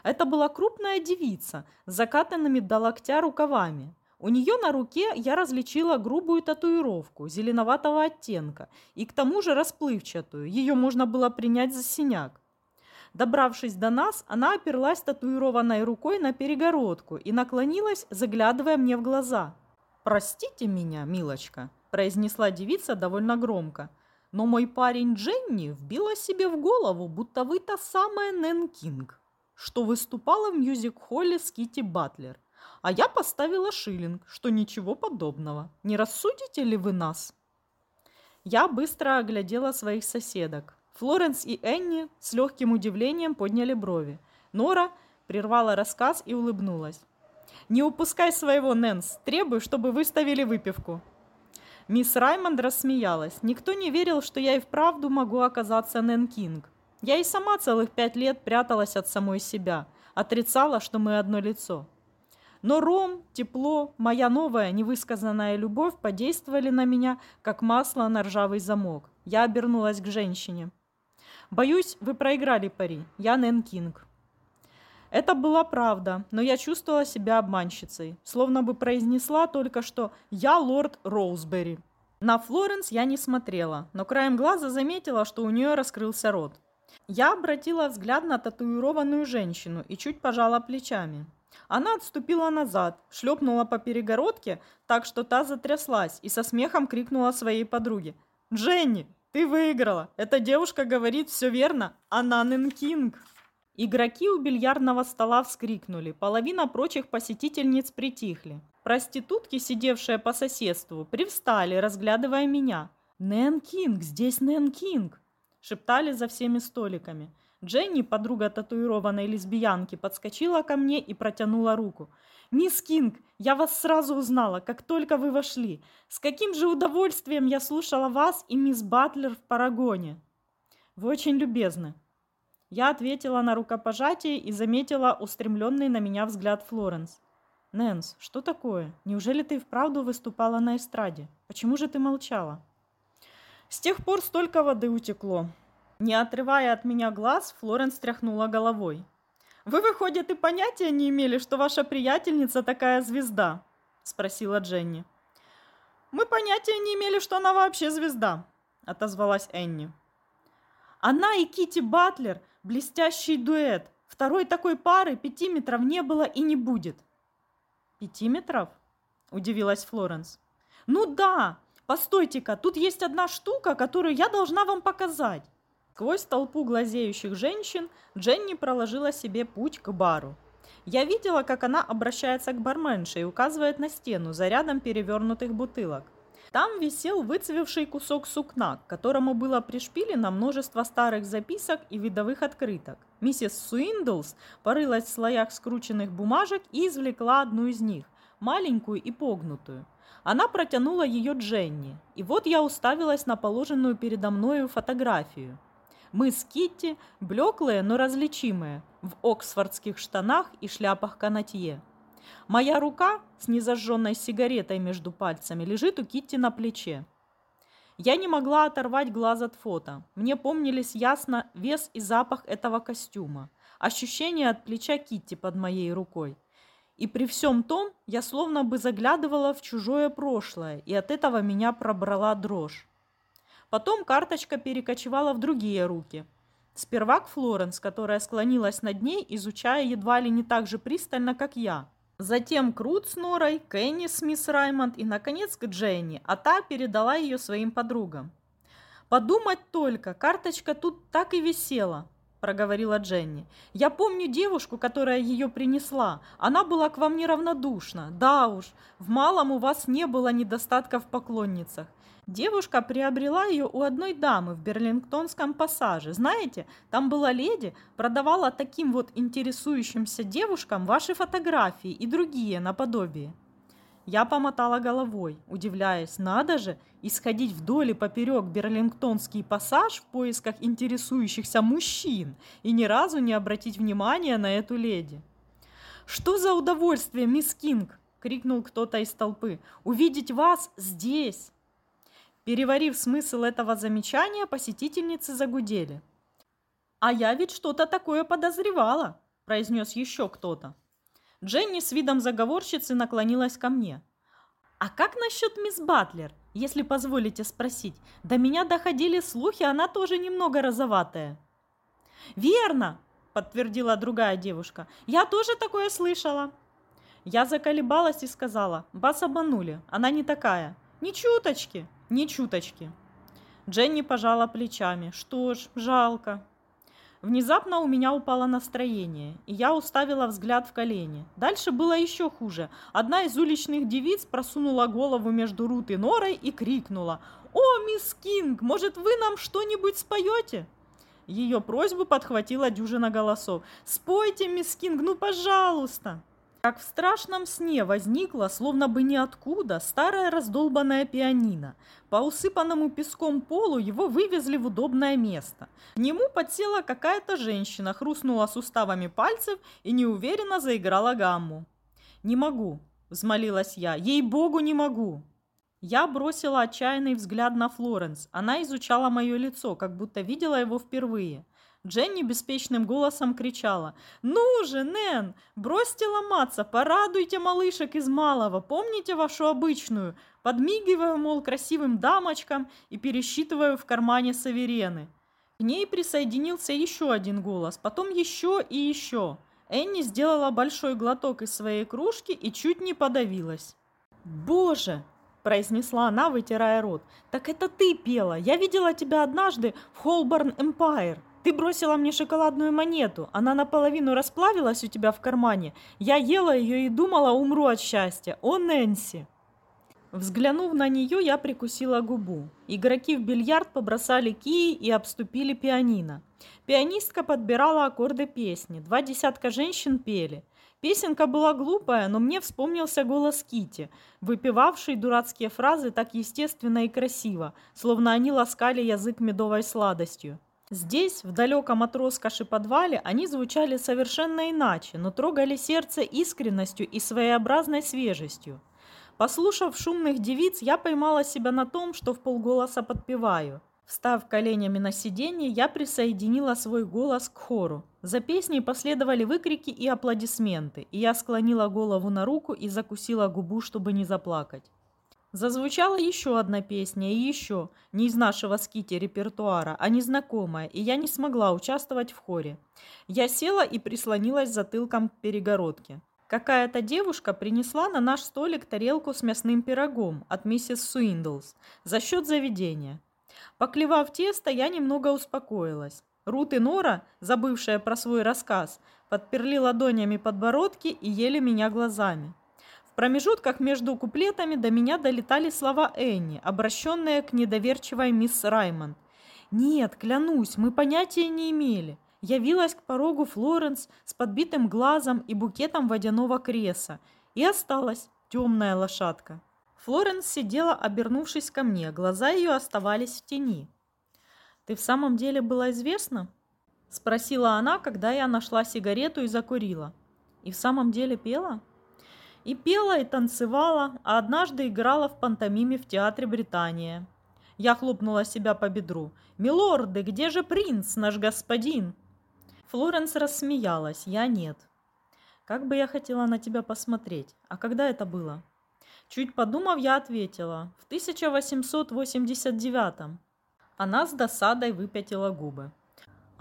Это была крупная девица с закатанными до локтя рукавами. У нее на руке я различила грубую татуировку зеленоватого оттенка и к тому же расплывчатую. Ее можно было принять за синяк. Добравшись до нас, она оперлась татуированной рукой на перегородку и наклонилась, заглядывая мне в глаза. «Простите меня, милочка», – произнесла девица довольно громко. «Но мой парень Дженни вбила себе в голову, будто вы та самая Нэн Кинг» что выступала в мюзик-холле с Кити Батлер, а я поставила шиллинг, что ничего подобного. Не рассудите ли вы нас? Я быстро оглядела своих соседок. Флоренс и Энни с легким удивлением подняли брови. Нора прервала рассказ и улыбнулась. «Не упускай своего, Нэнс. Требую, чтобы выставили выпивку». Мисс Раймонд рассмеялась. Никто не верил, что я и вправду могу оказаться Нэн Кинг. Я и сама целых пять лет пряталась от самой себя. отрицала, что мы одно лицо. Но ром, тепло, моя новая невысказанная любовь подействовали на меня, как масло на ржавый замок. Я обернулась к женщине. «Боюсь, вы проиграли пари. Я Нэн Кинг». Это была правда, но я чувствовала себя обманщицей, словно бы произнесла только что «Я лорд Роузбери». На Флоренс я не смотрела, но краем глаза заметила, что у нее раскрылся рот. Я обратила взгляд на татуированную женщину и чуть пожала плечами. Она отступила назад, шлепнула по перегородке, так что та затряслась и со смехом крикнула своей подруге. «Дженни, ты выиграла! Эта девушка говорит все верно! Она Нэнкинг!» Игроки у бильярдного стола вскрикнули, половина прочих посетительниц притихли. Проститутки, сидевшие по соседству, привстали, разглядывая меня. «Нэн Кинг! Здесь Нэн Кинг!» шептали за всеми столиками. Дженни, подруга татуированной лесбиянки, подскочила ко мне и протянула руку. «Мисс Кинг, я вас сразу узнала, как только вы вошли. С каким же удовольствием я слушала вас и мисс Батлер в Парагоне!» «Вы очень любезны». Я ответила на рукопожатие и заметила устремленный на меня взгляд Флоренс. «Нэнс, что такое? Неужели ты вправду выступала на эстраде? Почему же ты молчала?» С тех пор столько воды утекло. Не отрывая от меня глаз, Флоренс тряхнула головой. «Вы, выходит, и понятия не имели, что ваша приятельница такая звезда?» – спросила Дженни. «Мы понятия не имели, что она вообще звезда», – отозвалась Энни. «Она и Кити Батлер – блестящий дуэт. Второй такой пары пяти метров не было и не будет». «Пяти метров?» – удивилась Флоренс. «Ну да, Постойте-ка, тут есть одна штука, которую я должна вам показать. Сквозь толпу глазеющих женщин Дженни проложила себе путь к бару. Я видела, как она обращается к барменше и указывает на стену за рядом перевернутых бутылок. Там висел выцвевший кусок сукна, к которому было пришпилено множество старых записок и видовых открыток. Миссис Суиндлс порылась в слоях скрученных бумажек и извлекла одну из них, маленькую и погнутую. Она протянула ее Дженни, и вот я уставилась на положенную передо мною фотографию. Мы с Китти, блеклые, но различимые, в оксфордских штанах и шляпах канатье. Моя рука с незажженной сигаретой между пальцами лежит у Китти на плече. Я не могла оторвать глаз от фото. Мне помнились ясно вес и запах этого костюма, ощущение от плеча Китти под моей рукой. И при всем том я словно бы заглядывала в чужое прошлое, и от этого меня пробрала дрожь. Потом карточка перекочевала в другие руки. Сперва к Флоренс, которая склонилась над ней, изучая едва ли не так же пристально, как я. Затем к Рут с Норой, Кенни с мисс Раймонд и, наконец, к Дженни, а та передала ее своим подругам. Подумать только, карточка тут так и висела проговорила Дженни. «Я помню девушку, которая ее принесла. Она была к вам неравнодушна. Да уж, в малом у вас не было недостатка в поклонницах. Девушка приобрела ее у одной дамы в Берлингтонском пассаже. Знаете, там была леди, продавала таким вот интересующимся девушкам ваши фотографии и другие наподобие. Я помотала головой, удивляясь, надо же, исходить вдоль и поперек Берлингтонский пассаж в поисках интересующихся мужчин и ни разу не обратить внимания на эту леди. «Что за удовольствие, мисс Кинг!» — крикнул кто-то из толпы. «Увидеть вас здесь!» Переварив смысл этого замечания, посетительницы загудели. «А я ведь что-то такое подозревала», – произнес еще кто-то. Дженни с видом заговорщицы наклонилась ко мне. «А как насчет мисс Батлер, если позволите спросить? До меня доходили слухи, она тоже немного розоватая». «Верно!» – подтвердила другая девушка. «Я тоже такое слышала». Я заколебалась и сказала, «Вас обманули, она не такая». «Ни чуточки, ни чуточки». Дженни пожала плечами. «Что ж, жалко». Внезапно у меня упало настроение, и я уставила взгляд в колени. Дальше было еще хуже. Одна из уличных девиц просунула голову между Рут и Норой и крикнула «О, мисс Кинг, может, вы нам что-нибудь споете?» Ее просьбу подхватила дюжина голосов. «Спойте, мисс Кинг, ну, пожалуйста!» Как в страшном сне возникла, словно бы ниоткуда, старая раздолбанная пианино. По усыпанному песком полу его вывезли в удобное место. К нему подсела какая-то женщина, хрустнула суставами пальцев и неуверенно заиграла гамму. «Не могу», — взмолилась я, — «ей-богу, не могу». Я бросила отчаянный взгляд на Флоренс. Она изучала мое лицо, как будто видела его впервые. Дженни беспечным голосом кричала. «Ну же, Нэн, бросьте ломаться, порадуйте малышек из малого, помните вашу обычную?» Подмигиваю, мол, красивым дамочкам и пересчитываю в кармане саверены. К ней присоединился еще один голос, потом еще и еще. Энни сделала большой глоток из своей кружки и чуть не подавилась. «Боже!» – произнесла она, вытирая рот. «Так это ты пела! Я видела тебя однажды в Холборн Эмпайр!» Ты бросила мне шоколадную монету. Она наполовину расплавилась у тебя в кармане. Я ела ее и думала, умру от счастья. О, Нэнси!» Взглянув на нее, я прикусила губу. Игроки в бильярд побросали кии и обступили пианино. Пианистка подбирала аккорды песни. Два десятка женщин пели. Песенка была глупая, но мне вспомнился голос Кити, выпивавший дурацкие фразы так естественно и красиво, словно они ласкали язык медовой сладостью. Здесь, в далеком от роскоши подвале, они звучали совершенно иначе, но трогали сердце искренностью и своеобразной свежестью. Послушав шумных девиц, я поймала себя на том, что в полголоса подпеваю. Встав коленями на сиденье, я присоединила свой голос к хору. За песней последовали выкрики и аплодисменты, и я склонила голову на руку и закусила губу, чтобы не заплакать. Зазвучала еще одна песня и еще, не из нашего скити репертуара, а незнакомая, и я не смогла участвовать в хоре. Я села и прислонилась затылком к перегородке. Какая-то девушка принесла на наш столик тарелку с мясным пирогом от миссис Суиндлс за счет заведения. Поклевав тесто, я немного успокоилась. Рут и Нора, забывшая про свой рассказ, подперли ладонями подбородки и ели меня глазами. В промежутках между куплетами до меня долетали слова Энни, обращенные к недоверчивой мисс Раймонд. «Нет, клянусь, мы понятия не имели. Явилась к порогу Флоренс с подбитым глазом и букетом водяного креса. И осталась темная лошадка». Флоренс сидела, обернувшись ко мне, глаза ее оставались в тени. «Ты в самом деле была известна?» – спросила она, когда я нашла сигарету и закурила. «И в самом деле пела?» И пела, и танцевала, а однажды играла в пантомиме в Театре Британия. Я хлопнула себя по бедру. «Милорды, где же принц, наш господин?» Флоренс рассмеялась, я нет. «Как бы я хотела на тебя посмотреть. А когда это было?» Чуть подумав, я ответила. «В 1889-м». Она с досадой выпятила губы.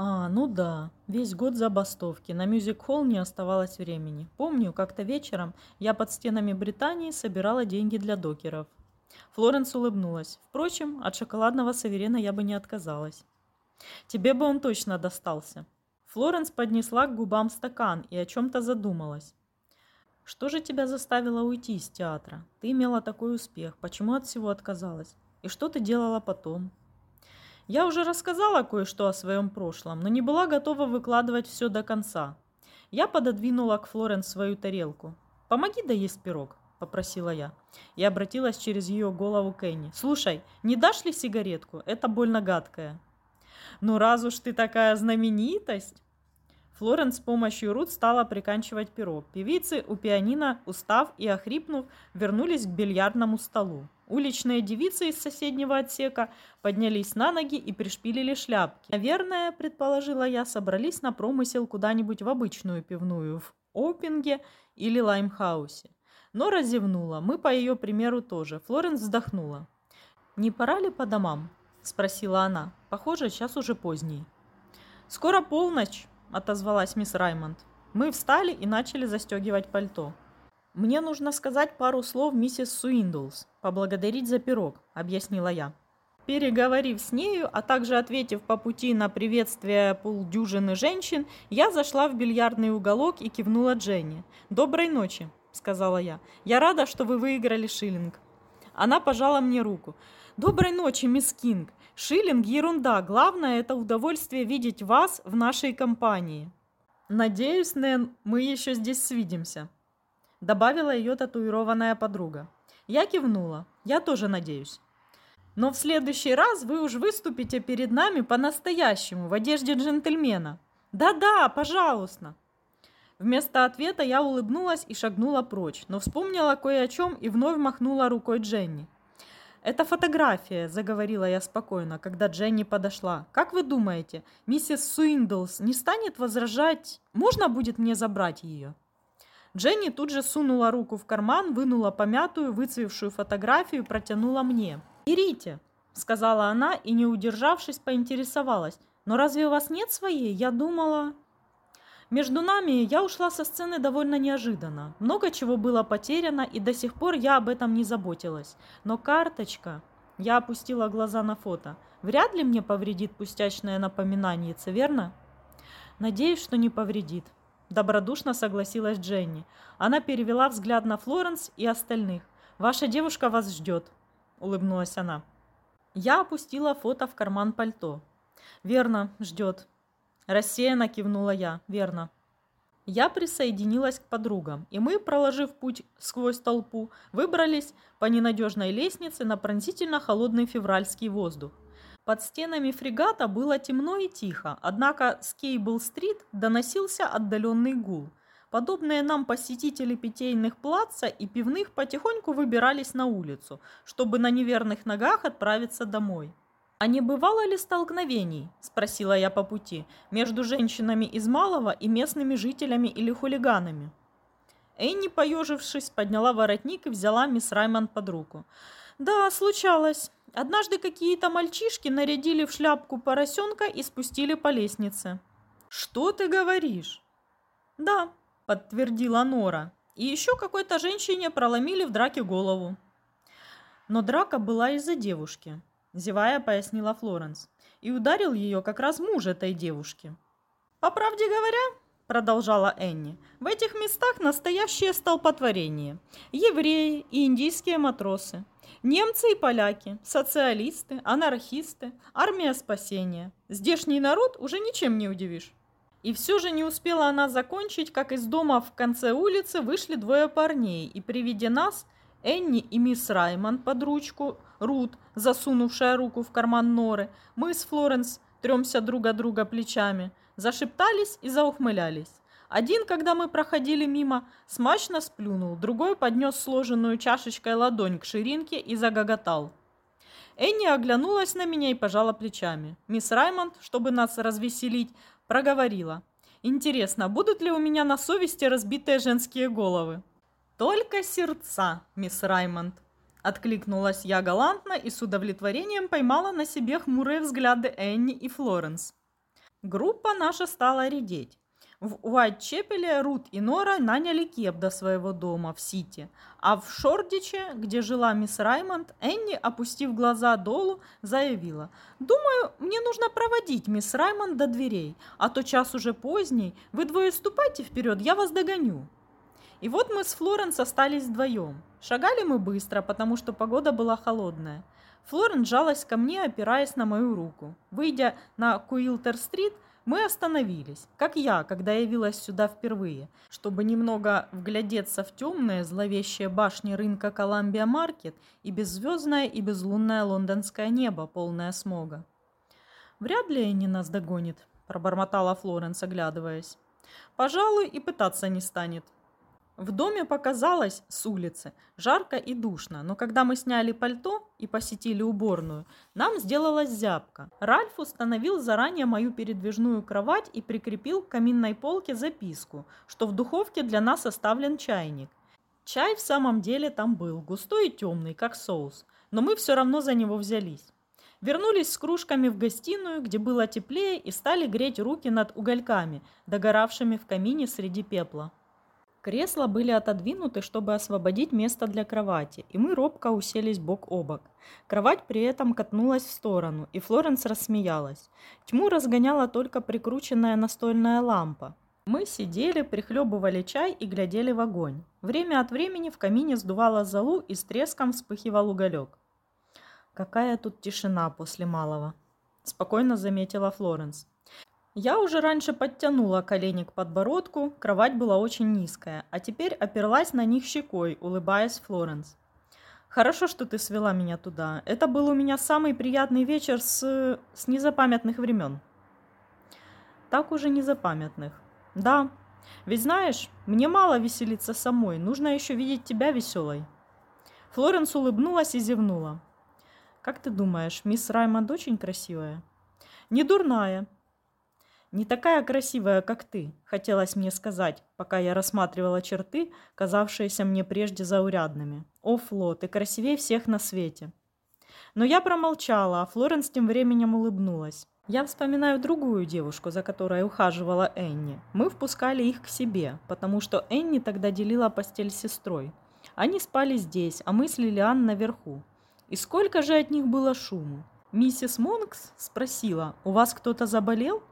А, ну да, весь год забастовки, на мюзик-холл не оставалось времени. Помню, как-то вечером я под стенами Британии собирала деньги для докеров. Флоренс улыбнулась. Впрочем, от шоколадного саверена я бы не отказалась. Тебе бы он точно достался. Флоренс поднесла к губам стакан и о чем-то задумалась. Что же тебя заставило уйти из театра? Ты имела такой успех, почему от всего отказалась? И что ты делала потом? Я уже рассказала кое-что о своем прошлом, но не была готова выкладывать все до конца. Я пододвинула к Флоренс свою тарелку. «Помоги доесть пирог», – попросила я. И обратилась через ее голову к. «Слушай, не дашь ли сигаретку? Это больно гадкое». «Ну раз уж ты такая знаменитость!» Флоренс с помощью Рут стала приканчивать пирог. Певицы у пианино, устав и охрипнув, вернулись к бильярдному столу. Уличные девицы из соседнего отсека поднялись на ноги и пришпилили шляпки. Наверное, предположила я, собрались на промысел куда-нибудь в обычную пивную, в Опинге или Лаймхаусе. Но разевнула. Мы по ее примеру тоже. Флоренс вздохнула. «Не пора ли по домам?» – спросила она. «Похоже, сейчас уже поздний». «Скоро полночь», – отозвалась мисс Раймонд. Мы встали и начали застегивать пальто. «Мне нужно сказать пару слов миссис Суиндлс, поблагодарить за пирог», — объяснила я. Переговорив с нею, а также ответив по пути на приветствие полдюжины женщин, я зашла в бильярдный уголок и кивнула Дженни. «Доброй ночи», — сказала я. «Я рада, что вы выиграли шиллинг». Она пожала мне руку. «Доброй ночи, мисс Кинг. Шиллинг – ерунда. Главное – это удовольствие видеть вас в нашей компании». «Надеюсь, Нэн, мы еще здесь свидимся», добавила ее татуированная подруга. Я кивнула. Я тоже надеюсь. Но в следующий раз вы уж выступите перед нами по-настоящему, в одежде джентльмена. Да-да, пожалуйста. Вместо ответа я улыбнулась и шагнула прочь, но вспомнила кое о чем и вновь махнула рукой Дженни. «Это фотография», — заговорила я спокойно, когда Дженни подошла. «Как вы думаете, миссис Суиндлс не станет возражать? Можно будет мне забрать ее?» Дженни тут же сунула руку в карман, вынула помятую, выцвевшую фотографию и протянула мне. «Берите», — сказала она и, не удержавшись, поинтересовалась. «Но разве у вас нет своей? Я думала...» Между нами я ушла со сцены довольно неожиданно. Много чего было потеряно, и до сих пор я об этом не заботилась. Но карточка... Я опустила глаза на фото. Вряд ли мне повредит пустячное напоминание, верно? Надеюсь, что не повредит. Добродушно согласилась Дженни. Она перевела взгляд на Флоренс и остальных. «Ваша девушка вас ждет», — улыбнулась она. Я опустила фото в карман пальто. «Верно, ждет. Рассеянно кивнула я. Верно. Я присоединилась к подругам, и мы, проложив путь сквозь толпу, выбрались по ненадежной лестнице на пронзительно холодный февральский воздух. Под стенами фрегата было темно и тихо, однако с Кейбл-стрит доносился отдаленный гул. Подобные нам посетители питейных плаца и пивных потихоньку выбирались на улицу, чтобы на неверных ногах отправиться домой. «А не бывало ли столкновений?» – спросила я по пути. «Между женщинами из малого и местными жителями или хулиганами?» Энни, поежившись, подняла воротник и взяла мисс Раймонд под руку. «Да, случалось. Однажды какие-то мальчишки нарядили в шляпку поросенка и спустили по лестнице». «Что ты говоришь?» «Да», – подтвердила Нора. «И еще какой-то женщине проломили в драке голову». Но драка была из-за девушки зевая, пояснила Флоренс. И ударил ее как раз муж этой девушки. По правде говоря, продолжала Энни, в этих местах настоящее столпотворение. Евреи и индийские матросы, немцы и поляки, социалисты, анархисты, армия спасения. Здешний народ уже ничем не удивишь. И все же не успела она закончить, как из дома в конце улицы вышли двое парней, и при виде нас Энни и мисс Раймон под ручку, Рут, засунувшая руку в карман норы, мы с Флоренс тремся друг от друга плечами, зашептались и заухмылялись. Один, когда мы проходили мимо, смачно сплюнул, другой поднес сложенную чашечкой ладонь к ширинке и загоготал. Энни оглянулась на меня и пожала плечами. Мисс Раймонд, чтобы нас развеселить, проговорила. «Интересно, будут ли у меня на совести разбитые женские головы?» «Только сердца, мисс Раймонд», – откликнулась я галантно и с удовлетворением поймала на себе хмурые взгляды Энни и Флоренс. Группа наша стала редеть. В Уайт-Чепеле Рут и Нора наняли кеп до своего дома в Сити, а в Шордиче, где жила мисс Раймонд, Энни, опустив глаза долу, заявила, «Думаю, мне нужно проводить мисс Раймонд до дверей, а то час уже поздний, вы двое ступайте вперед, я вас догоню». И вот мы с Флоренс остались вдвоем. Шагали мы быстро, потому что погода была холодная. Флоренс жалась ко мне, опираясь на мою руку. Выйдя на Куилтер-стрит, мы остановились, как я, когда явилась сюда впервые, чтобы немного вглядеться в темные зловещие башни рынка Коламбия-маркет и беззвездное и безлунное лондонское небо, полное смога. «Вряд ли они нас догонит», – пробормотала Флоренс, оглядываясь. «Пожалуй, и пытаться не станет. В доме показалось с улицы жарко и душно, но когда мы сняли пальто и посетили уборную, нам сделалась зябко. Ральф установил заранее мою передвижную кровать и прикрепил к каминной полке записку, что в духовке для нас оставлен чайник. Чай в самом деле там был, густой и темный, как соус, но мы все равно за него взялись. Вернулись с кружками в гостиную, где было теплее, и стали греть руки над угольками, догоравшими в камине среди пепла. Кресла были отодвинуты, чтобы освободить место для кровати, и мы робко уселись бок о бок. Кровать при этом катнулась в сторону, и Флоренс рассмеялась. Тьму разгоняла только прикрученная настольная лампа. Мы сидели, прихлебывали чай и глядели в огонь. Время от времени в камине сдувало золу и с треском вспыхивал уголек. «Какая тут тишина после малого», – спокойно заметила Флоренс. Я уже раньше подтянула колени к подбородку, кровать была очень низкая, а теперь оперлась на них щекой, улыбаясь Флоренс. Хорошо, что ты свела меня туда. Это был у меня самый приятный вечер с... с незапамятных времен. Так уже незапамятных. Да. Ведь знаешь, мне мало веселиться самой, нужно еще видеть тебя веселой. Флоренс улыбнулась и зевнула. Как ты думаешь, мисс Раймонд очень красивая? Не дурная, не такая красивая, как ты, хотелось мне сказать, пока я рассматривала черты, казавшиеся мне прежде заурядными. О, Фло, ты красивее всех на свете. Но я промолчала, а Флоренс тем временем улыбнулась. Я вспоминаю другую девушку, за которой ухаживала Энни. Мы впускали их к себе, потому что Энни тогда делила постель с сестрой. Они спали здесь, а мы с Лилиан наверху. И сколько же от них было шуму. Миссис Монкс спросила, «У вас кто-то заболел?»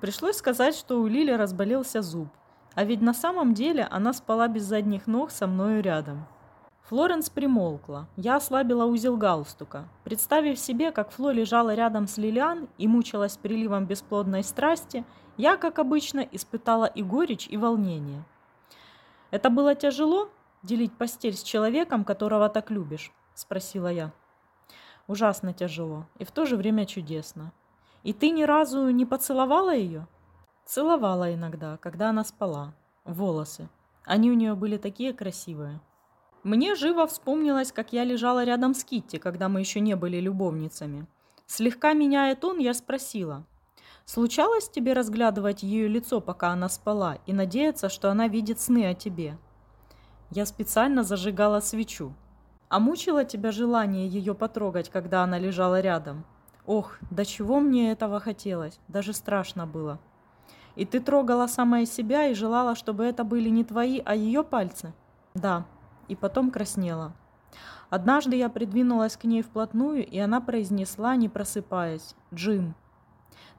Пришлось сказать, что у Лили разболелся зуб. А ведь на самом деле она спала без задних ног со мною рядом. Флоренс примолкла. Я ослабила узел галстука. Представив себе, как Фло лежала рядом с Лилиан и мучилась приливом бесплодной страсти, я, как обычно, испытала и горечь, и волнение. «Это было тяжело, делить постель с человеком, которого так любишь?» – спросила я. «Ужасно тяжело и в то же время чудесно. И ты ни разу не поцеловала ее? Целовала иногда, когда она спала. Волосы. Они у нее были такие красивые. Мне живо вспомнилось, как я лежала рядом с Китти, когда мы еще не были любовницами. Слегка меняя тон, я спросила. «Случалось тебе разглядывать ее лицо, пока она спала, и надеяться, что она видит сны о тебе?» Я специально зажигала свечу. «А мучило тебя желание ее потрогать, когда она лежала рядом?» Ох, до чего мне этого хотелось, даже страшно было. И ты трогала самая себя и желала, чтобы это были не твои, а ее пальцы? Да, и потом краснела. Однажды я придвинулась к ней вплотную, и она произнесла, не просыпаясь, «Джим».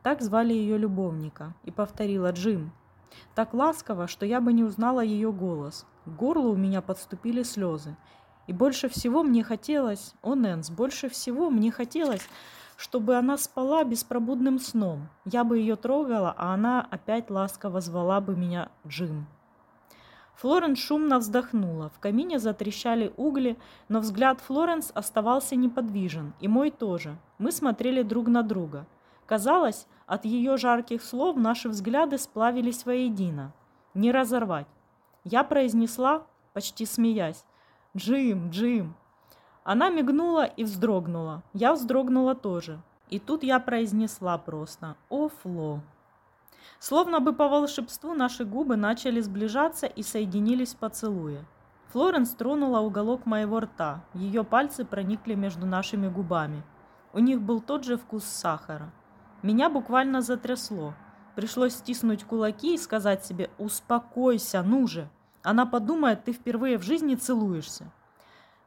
Так звали ее любовника, и повторила «Джим». Так ласково, что я бы не узнала ее голос. К горлу у меня подступили слезы. И больше всего мне хотелось, о, Нэнс, больше всего мне хотелось, чтобы она спала беспробудным сном. Я бы ее трогала, а она опять ласково звала бы меня Джим. Флоренс шумно вздохнула. В камине затрещали угли, но взгляд Флоренс оставался неподвижен, и мой тоже. Мы смотрели друг на друга. Казалось, от ее жарких слов наши взгляды сплавились воедино. Не разорвать. Я произнесла, почти смеясь, «Джим, Джим!» Она мигнула и вздрогнула. Я вздрогнула тоже. И тут я произнесла просто «О, Фло!». Словно бы по волшебству наши губы начали сближаться и соединились в поцелуе. Флоренс тронула уголок моего рта. Ее пальцы проникли между нашими губами. У них был тот же вкус сахара. Меня буквально затрясло. Пришлось стиснуть кулаки и сказать себе «Успокойся, ну же!» Она подумает, ты впервые в жизни целуешься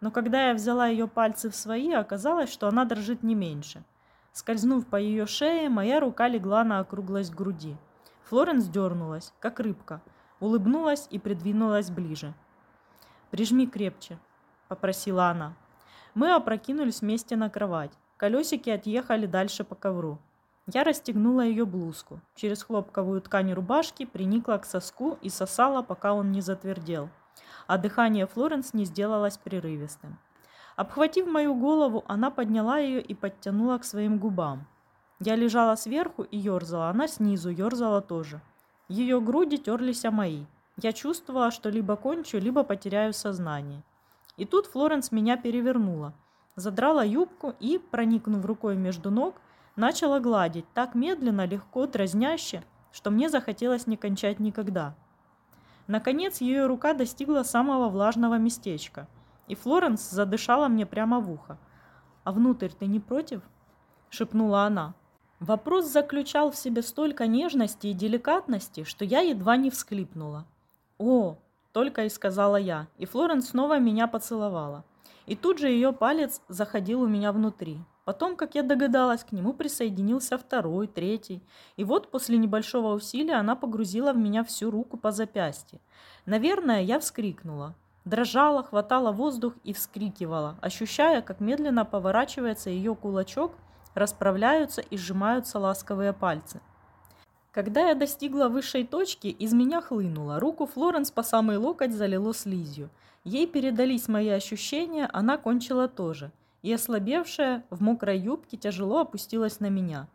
но когда я взяла ее пальцы в свои, оказалось, что она дрожит не меньше. Скользнув по ее шее, моя рука легла на округлость груди. Флоренс дернулась, как рыбка, улыбнулась и придвинулась ближе. «Прижми крепче», — попросила она. Мы опрокинулись вместе на кровать. Колесики отъехали дальше по ковру. Я расстегнула ее блузку. Через хлопковую ткань рубашки приникла к соску и сосала, пока он не затвердел а дыхание Флоренс не сделалось прерывистым. Обхватив мою голову, она подняла ее и подтянула к своим губам. Я лежала сверху и ерзала, она снизу ерзала тоже. Ее груди терлись о мои. Я чувствовала, что либо кончу, либо потеряю сознание. И тут Флоренс меня перевернула, задрала юбку и, проникнув рукой между ног, начала гладить так медленно, легко, дразняще, что мне захотелось не кончать никогда. Наконец ее рука достигла самого влажного местечка, и Флоренс задышала мне прямо в ухо. «А внутрь ты не против?» – шепнула она. Вопрос заключал в себе столько нежности и деликатности, что я едва не всклипнула. «О!» – только и сказала я, и Флоренс снова меня поцеловала. И тут же ее палец заходил у меня внутри. Потом, как я догадалась, к нему присоединился второй, третий. И вот после небольшого усилия она погрузила в меня всю руку по запястье. Наверное, я вскрикнула. Дрожала, хватала воздух и вскрикивала, ощущая, как медленно поворачивается ее кулачок, расправляются и сжимаются ласковые пальцы. Когда я достигла высшей точки, из меня хлынуло. Руку Флоренс по самый локоть залило слизью. Ей передались мои ощущения, она кончила тоже. И ослабевшая в мокрой юбке тяжело опустилась на меня.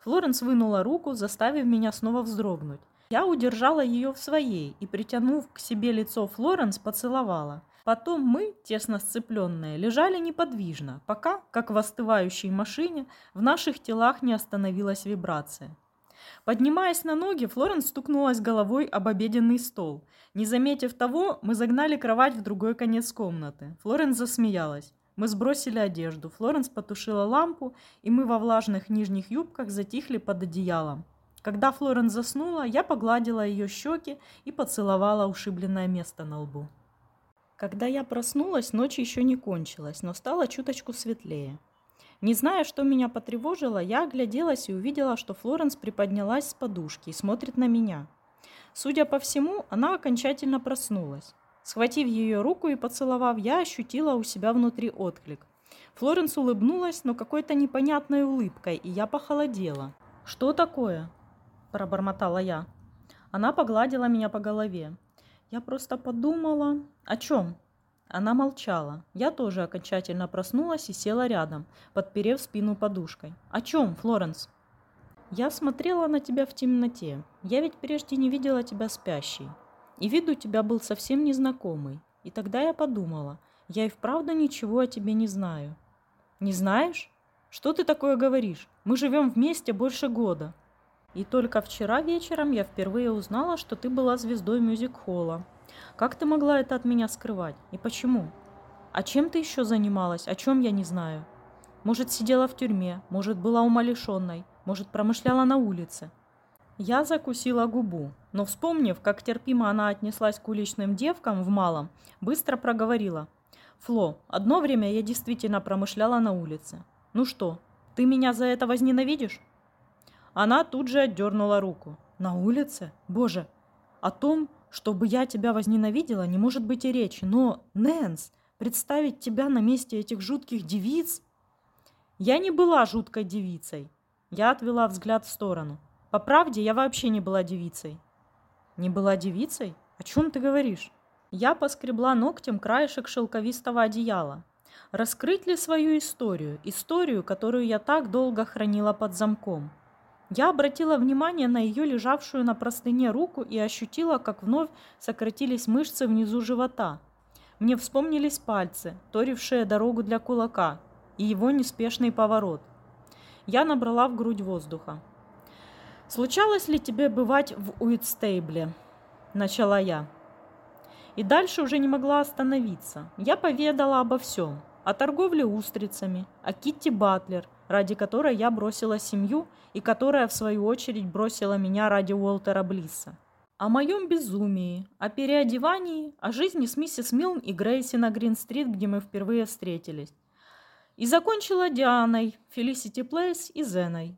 Флоренс вынула руку, заставив меня снова вздрогнуть. Я удержала ее в своей и, притянув к себе лицо Флоренс, поцеловала. Потом мы, тесно сцепленные, лежали неподвижно, пока, как в остывающей машине, в наших телах не остановилась вибрация. Поднимаясь на ноги, Флоренс стукнулась головой об обеденный стол. Не заметив того, мы загнали кровать в другой конец комнаты. Флоренс засмеялась. Мы сбросили одежду. Флоренс потушила лампу, и мы во влажных нижних юбках затихли под одеялом. Когда Флоренс заснула, я погладила ее щеки и поцеловала ушибленное место на лбу. Когда я проснулась, ночь еще не кончилась, но стало чуточку светлее. Не зная, что меня потревожило, я огляделась и увидела, что Флоренс приподнялась с подушки и смотрит на меня. Судя по всему, она окончательно проснулась. Схватив ее руку и поцеловав, я ощутила у себя внутри отклик. Флоренс улыбнулась, но какой-то непонятной улыбкой, и я похолодела. «Что такое?» – пробормотала я. Она погладила меня по голове. Я просто подумала... О чем? Она молчала. Я тоже окончательно проснулась и села рядом, подперев спину подушкой. «О чем, Флоренс?» «Я смотрела на тебя в темноте. Я ведь прежде не видела тебя спящей. И вид у тебя был совсем незнакомый. И тогда я подумала, я и вправду ничего о тебе не знаю». «Не знаешь? Что ты такое говоришь? Мы живем вместе больше года». И только вчера вечером я впервые узнала, что ты была звездой мюзик-холла, как ты могла это от меня скрывать? И почему? А чем ты еще занималась? О чем я не знаю? Может, сидела в тюрьме, может, была умалишенной, может, промышляла на улице. Я закусила губу, но, вспомнив, как терпимо она отнеслась к уличным девкам в малом, быстро проговорила. «Фло, одно время я действительно промышляла на улице. Ну что, ты меня за это возненавидишь?» Она тут же отдернула руку. «На улице? Боже! О том, чтобы я тебя возненавидела, не может быть и речи. Но, Нэнс, представить тебя на месте этих жутких девиц... Я не была жуткой девицей. Я отвела взгляд в сторону. По правде, я вообще не была девицей. Не была девицей? О чем ты говоришь? Я поскребла ногтем краешек шелковистого одеяла. Раскрыть ли свою историю? Историю, которую я так долго хранила под замком. Я обратила внимание на ее лежавшую на простыне руку и ощутила, как вновь сократились мышцы внизу живота. Мне вспомнились пальцы, торившие дорогу для кулака, и его неспешный поворот. Я набрала в грудь воздуха. «Случалось ли тебе бывать в Уитстейбле?» – начала я. И дальше уже не могла остановиться. Я поведала обо всем. О торговле устрицами, о Китти Батлер – ради которой я бросила семью и которая, в свою очередь, бросила меня ради Уолтера Блисса. О моем безумии, о переодевании, о жизни с миссис Милн и Грейси на Грин-стрит, где мы впервые встретились. И закончила Дианой, Фелисити Плейс и Зеной.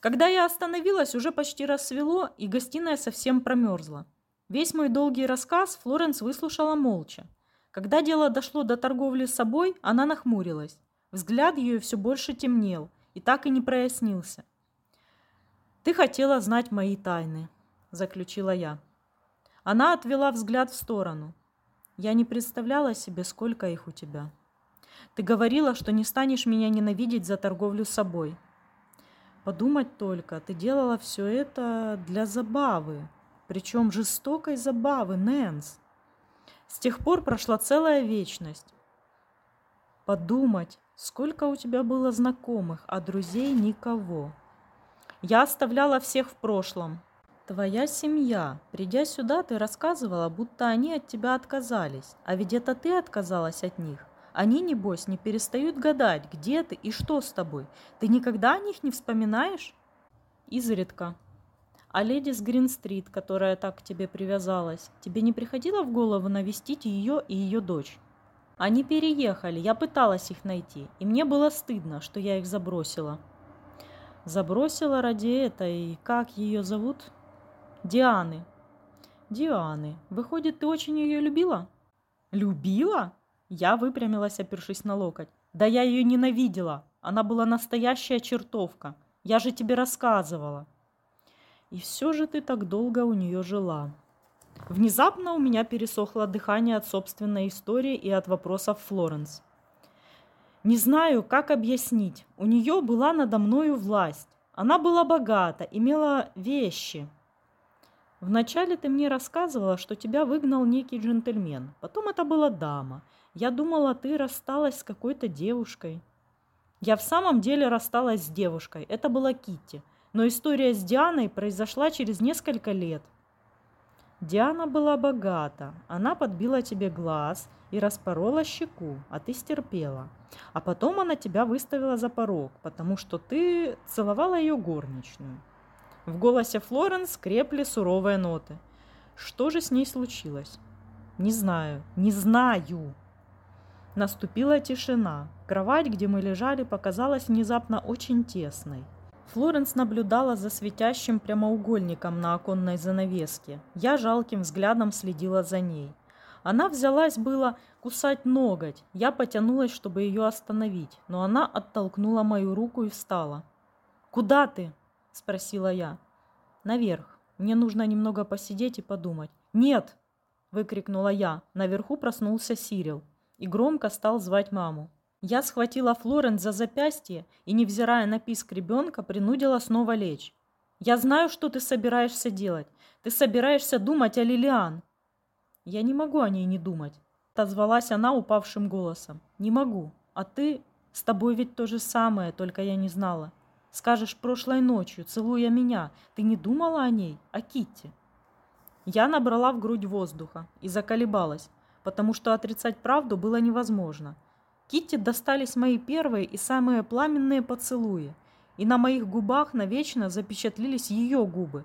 Когда я остановилась, уже почти рассвело, и гостиная совсем промерзла. Весь мой долгий рассказ Флоренс выслушала молча. Когда дело дошло до торговли с собой, она нахмурилась. Взгляд ее все больше темнел и так и не прояснился. «Ты хотела знать мои тайны», – заключила я. Она отвела взгляд в сторону. «Я не представляла себе, сколько их у тебя. Ты говорила, что не станешь меня ненавидеть за торговлю собой. Подумать только, ты делала все это для забавы, причем жестокой забавы, Нэнс. С тех пор прошла целая вечность. Подумать, Сколько у тебя было знакомых, а друзей никого. Я оставляла всех в прошлом. Твоя семья. Придя сюда, ты рассказывала, будто они от тебя отказались. А ведь это ты отказалась от них. Они, небось, не перестают гадать, где ты и что с тобой. Ты никогда о них не вспоминаешь? Изредка. А леди с Грин-стрит, которая так к тебе привязалась, тебе не приходило в голову навестить ее и ее дочь? Они переехали, я пыталась их найти, и мне было стыдно, что я их забросила. Забросила ради этой, как ее зовут? Дианы. Дианы. Выходит, ты очень ее любила? Любила? Я выпрямилась, опершись на локоть. Да я ее ненавидела. Она была настоящая чертовка. Я же тебе рассказывала. И все же ты так долго у нее жила. Внезапно у меня пересохло дыхание от собственной истории и от вопросов Флоренс. Не знаю, как объяснить. У нее была надо мною власть. Она была богата, имела вещи. Вначале ты мне рассказывала, что тебя выгнал некий джентльмен. Потом это была дама. Я думала, ты рассталась с какой-то девушкой. Я в самом деле рассталась с девушкой. Это была Китти. Но история с Дианой произошла через несколько лет – Диана была богата. Она подбила тебе глаз и распорола щеку, а ты стерпела. А потом она тебя выставила за порог, потому что ты целовала ее горничную. В голосе Флоренс крепли суровые ноты. Что же с ней случилось? Не знаю, не знаю. Наступила тишина. Кровать, где мы лежали, показалась внезапно очень тесной. Флоренс наблюдала за светящим прямоугольником на оконной занавеске. Я жалким взглядом следила за ней. Она взялась было кусать ноготь. Я потянулась, чтобы ее остановить, но она оттолкнула мою руку и встала. «Куда ты?» – спросила я. «Наверх. Мне нужно немного посидеть и подумать». «Нет!» – выкрикнула я. Наверху проснулся Сирил и громко стал звать маму. Я схватила Флоренс за запястье и, невзирая на писк ребенка, принудила снова лечь. «Я знаю, что ты собираешься делать. Ты собираешься думать о Лилиан». «Я не могу о ней не думать», — отозвалась она упавшим голосом. «Не могу. А ты... С тобой ведь то же самое, только я не знала. Скажешь, прошлой ночью, целуя меня, ты не думала о ней, о Китте?» Я набрала в грудь воздуха и заколебалась, потому что отрицать правду было невозможно — Китти достались мои первые и самые пламенные поцелуи, и на моих губах навечно запечатлелись ее губы,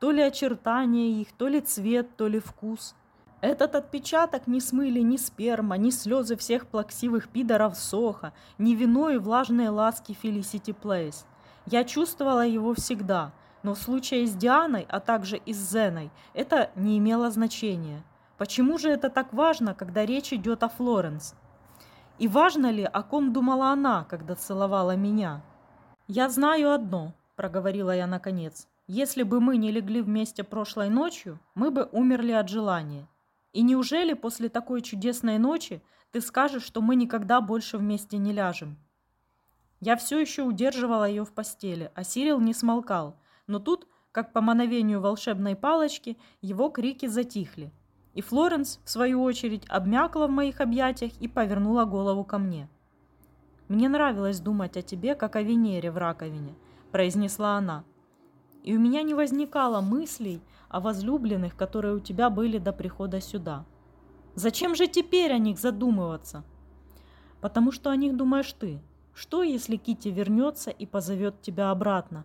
то ли очертания их, то ли цвет, то ли вкус. Этот отпечаток не смыли ни сперма, ни слезы всех плаксивых пидоров Соха, ни вино и влажные ласки Фелисити Плейс. Я чувствовала его всегда, но в случае с Дианой, а также и с Зеной, это не имело значения. Почему же это так важно, когда речь идет о Флоренс? И важно ли, о ком думала она, когда целовала меня? «Я знаю одно», – проговорила я наконец. «Если бы мы не легли вместе прошлой ночью, мы бы умерли от желания. И неужели после такой чудесной ночи ты скажешь, что мы никогда больше вместе не ляжем?» Я все еще удерживала ее в постели, а Сирил не смолкал. Но тут, как по мановению волшебной палочки, его крики затихли – и Флоренс, в свою очередь, обмякла в моих объятиях и повернула голову ко мне. «Мне нравилось думать о тебе, как о Венере в раковине», – произнесла она. «И у меня не возникало мыслей о возлюбленных, которые у тебя были до прихода сюда. Зачем же теперь о них задумываться?» «Потому что о них думаешь ты. Что, если Китти вернется и позовет тебя обратно?»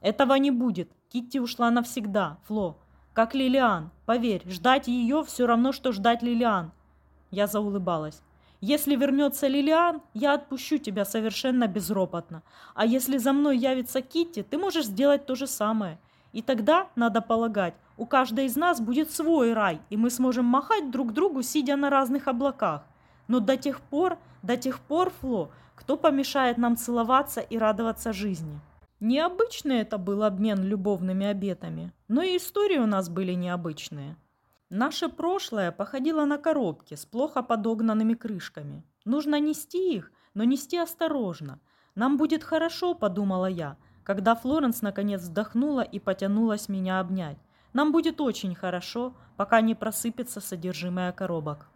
«Этого не будет. Китти ушла навсегда, Фло. Как Лилиан. Поверь, ждать ее все равно, что ждать Лилиан. Я заулыбалась. Если вернется Лилиан, я отпущу тебя совершенно безропотно. А если за мной явится Китти, ты можешь сделать то же самое. И тогда, надо полагать, у каждой из нас будет свой рай, и мы сможем махать друг другу, сидя на разных облаках. Но до тех пор, до тех пор, Фло, кто помешает нам целоваться и радоваться жизни?» Необычный это был обмен любовными обетами, но и истории у нас были необычные. Наше прошлое походило на коробки с плохо подогнанными крышками. Нужно нести их, но нести осторожно. Нам будет хорошо, подумала я, когда Флоренс наконец вздохнула и потянулась меня обнять. Нам будет очень хорошо, пока не просыпется содержимое коробок.